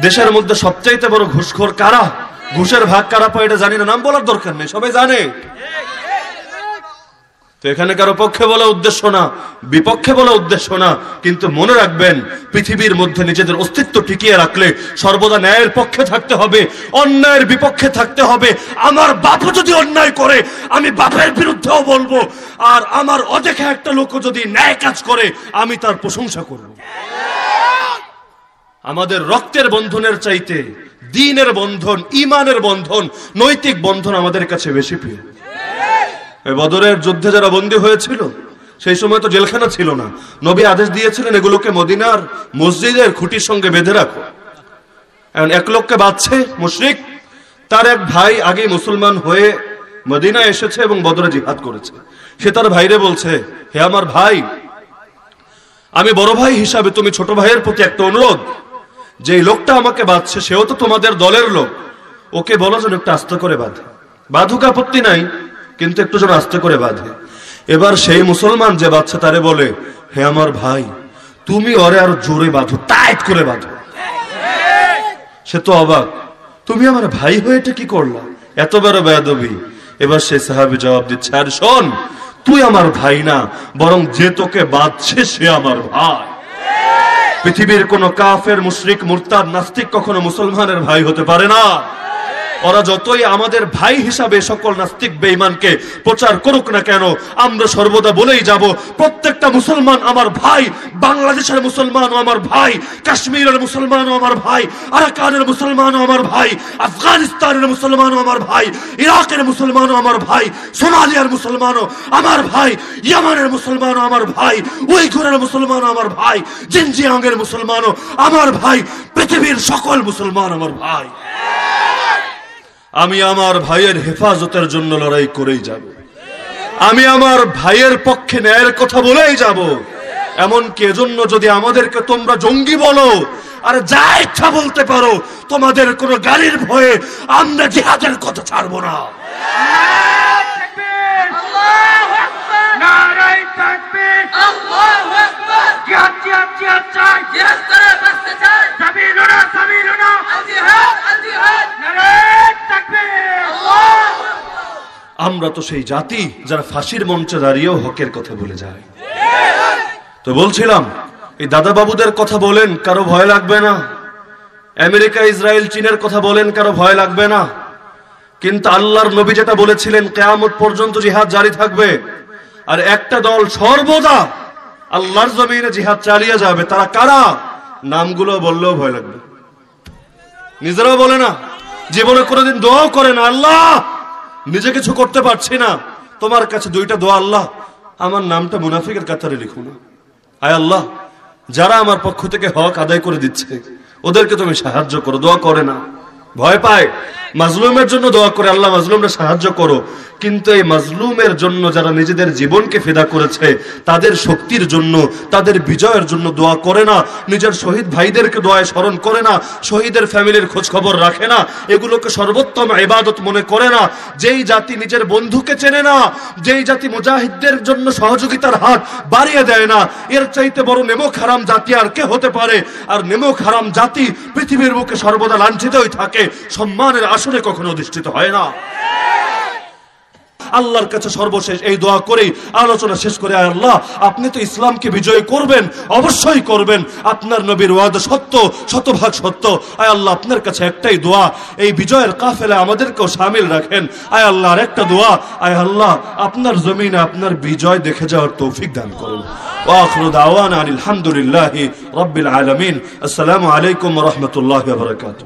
দেশের মধ্যে সবচাইতে বড় ঘুষখোর কারা? ঘুষের ভাগ কারা পায় এটা জানি না। নাম বলার দরকার নেই। সবাই জানে? তো এখানে কারও পক্ষে বলা উদ্দেশ্য না, বিপক্ষে বলা উদ্দেশ্য না, কিন্তু মনে রাখবেন, পৃথিবীর মধ্যে নিজেদের অস্তিত্ব টিকিয়ে রাখলে সর্বদা ন্যায়ের পক্ষে থাকতে হবে, অন্যায়ের বিপক্ষে থাকতে হবে। আমার বাপও যদি অন্যায় করে, আমি বাপের বিরুদ্ধেও বলব। আর আমার অদেখা একটা লোক যদি ন্যায় কাজ করে, আমি তার প্রশংসা করব। আমাদের রক্তের বন্ধনের চাইতে, দিনের বন্ধন ইমানের বন্ধন, নৈতিক বন্ধন আমাদের কাছে বেশি প্রিয়। বদরের যুদ্ধে যারা বন্দী হয়েছিল, সেই সময় তো জেলখানা ছিল না। নবী আদেশ দিয়েছিলেন, এগুলোকে মদিনার মসজিদের খুঁটির সঙ্গে বেঁধে রাখো। এখন এক লোককে বাঁচছে মুশরিক, তার এক ভাই আগে মুসলমান হয়ে মদিনা এসেছে এবং বদরে জিহাদ করেছে। সে তার ভাইরে বলছে, হে আমার ভাই, আমি বড় ভাই হিসাবে তুমি ছোট ভাইয়ের প্রতি একটা অনুরোধ। যে লোকটা আমাকে বাঁধছে, সেও তো তোমাদের দলের লোক। ওকে বলো যেন একটু আস্ত করে বাঁধে। বাঁধুক আপত্তি নাই কিন্তু একটু যেন আস্তে করে বাঁধে। এবার সেই মুসলমান যে বাচ্চা তারে বলে, হে আমার ভাই, তুমি ওরে আরও জোরে বাঁধো, টাইট করে বাঁধো। সে তো অবাক, তুমি আমার ভাই হয়ে এটা কি করলা? এত বড় বেয়াদবি। এবার সে সাহাবি জবাব দিচ্ছে, আর শোন, তুই আমার ভাই না, বরং যে তোকে বাঁধছে সে আমার ভাই। পৃথিবীর কোন কাফের, মুশরিক, মুরতাদ, নাস্তিক কখনো মুসলমানের ভাই হতে পারে না। ওরা যতই আমাদের ভাই হিসাবে সকল নাস্তিক বেঈমানকে প্রচার করুক না কেন আমরা সর্বদা বলেই যাব প্রত্যেকটা মুসলমান আমার ভাই বাংলাদেশের মুসলমানও আমার ভাই কাশ্মীরের মুসলমানও আমার ভাই আরাকানের মুসলমানও আমার ভাই আফগানিস্তানের মুসলমানও আমার ভাই ইরাকের মুসলমানও আমার ভাই সোমালিয়ার মুসলমানও আমার ভাই ইয়ামানের মুসলমানও আমার ভাই উইঘুরের মুসলমানও আমার ভাই জিনজিয়াংয়ের মুসলমানও আমার ভাই পৃথিবীর সকল মুসলমান আমার ভাই আমি আমার ভাইয়ের হেফাজতের জন্য লড়াই করেই যাব। আমি আমার ভাইয়ের পক্ষে ন্যায়ের কথা বলেই যাব। এমনকি এজন্য যদি আমাদেরকে তোমরা জঙ্গি বলো আর যা ইচ্ছা বলতে পারো তোমাদের কোনো গাড়ির ভয়ে আমরা জিহাদের কথা ছাড়বো না। জিহাদ আমরা তো সেই জাতি যারা ফাঁসির মঞ্চে দাঁড়িয়েও হকের কথা বলে যায়। তো বলছিলাম, এই দাদা বাবুদের কথা বলেন, কারও ভয় লাগবে না। আমেরিকা, ইসরায়েল, চীনের কথা বলেন, কারও ভয় লাগবে না। কিন্তু আল্লাহর নবী যেটা বলেছিলেন, কেয়ামত পর্যন্ত জিহাদ জারি থাকবে। আর একটা দল সর্বদা আল্লাহর জমিনে জিহাদ চালিয়ে যাবে। তারা কারা? নামগুলো বললেও ভয় লাগবে। নিজেরাও বলে না, জীবনে কোনোদিন দোয়াও করে না, আল্লাহ! নিজে কিছু করতে পারছি না। তোমার কাছে দুইটা দোয়া, আল্লাহ! আমার নামটা মুনাফিকের কাতারে লিখো না। আয় আল্লাহ, যারা আমার পক্ষ থেকে হক আদায় করে দিচ্ছে, ওদেরকে তুমি সাহায্য করো, দোয়া করে না। ভয় পায়। মাজলুমের জন্য দোয়া করে, আল্লাহ মাজলুমরা সাহায্য করো। কিন্তু এই মাজলুমের জন্য যারা নিজেদের জীবনকে ফেদা করেছে, তাদের শক্তির জন্য, তাদের বিজয়ের জন্য দোয়া করে না। নিজের শহীদ ভাইদেরকে দোয়ায় স্মরণ করে না। শহীদের ফ্যামিলির খোঁজ খবর রাখে না। এগুলোকে সর্বোত্তম ইবাদত মনে করে না। যেই জাতি নিজের বন্ধুকে চেনে না, যেই জাতি মুজাহিদদের জন্য সহযোগিতার হাত বাড়িয়ে দেয় না, এর চাইতে বড় নেমক হারাম জাতি আর কে হতে পারে? আর নেমক হারাম জাতি পৃথিবীর বুকে সর্বদা লাঞ্ছিতই থাকে। সম্মানের আসনে কখনো অধিষ্ঠিত হয় না আল্লাহর কাছে সর্বশেষ এই দোয়া করেই আলোচনা শেষ করে আয় আল্লাহ আপনি তো ইসলামকে বিজয় করবেন অবশ্যই করবেন আপনার নবীর ওয়াদা সত্য শতভাগ সত্য আয় আল্লাহ আপনার কাছে একটাই দোয়া এই বিজয়ের কাফেলা আমাদেরকেও সামিল রাখেন আয় আল্লাহ আর একটা দোয়া আয় আল্লাহ আপনার জমিনে আপনার বিজয় দেখে যাওয়ার তৌফিক দান করুন واخر دعوانا ان الحمد لله رب العالمين السلام عليكم ورحمه الله وبركاته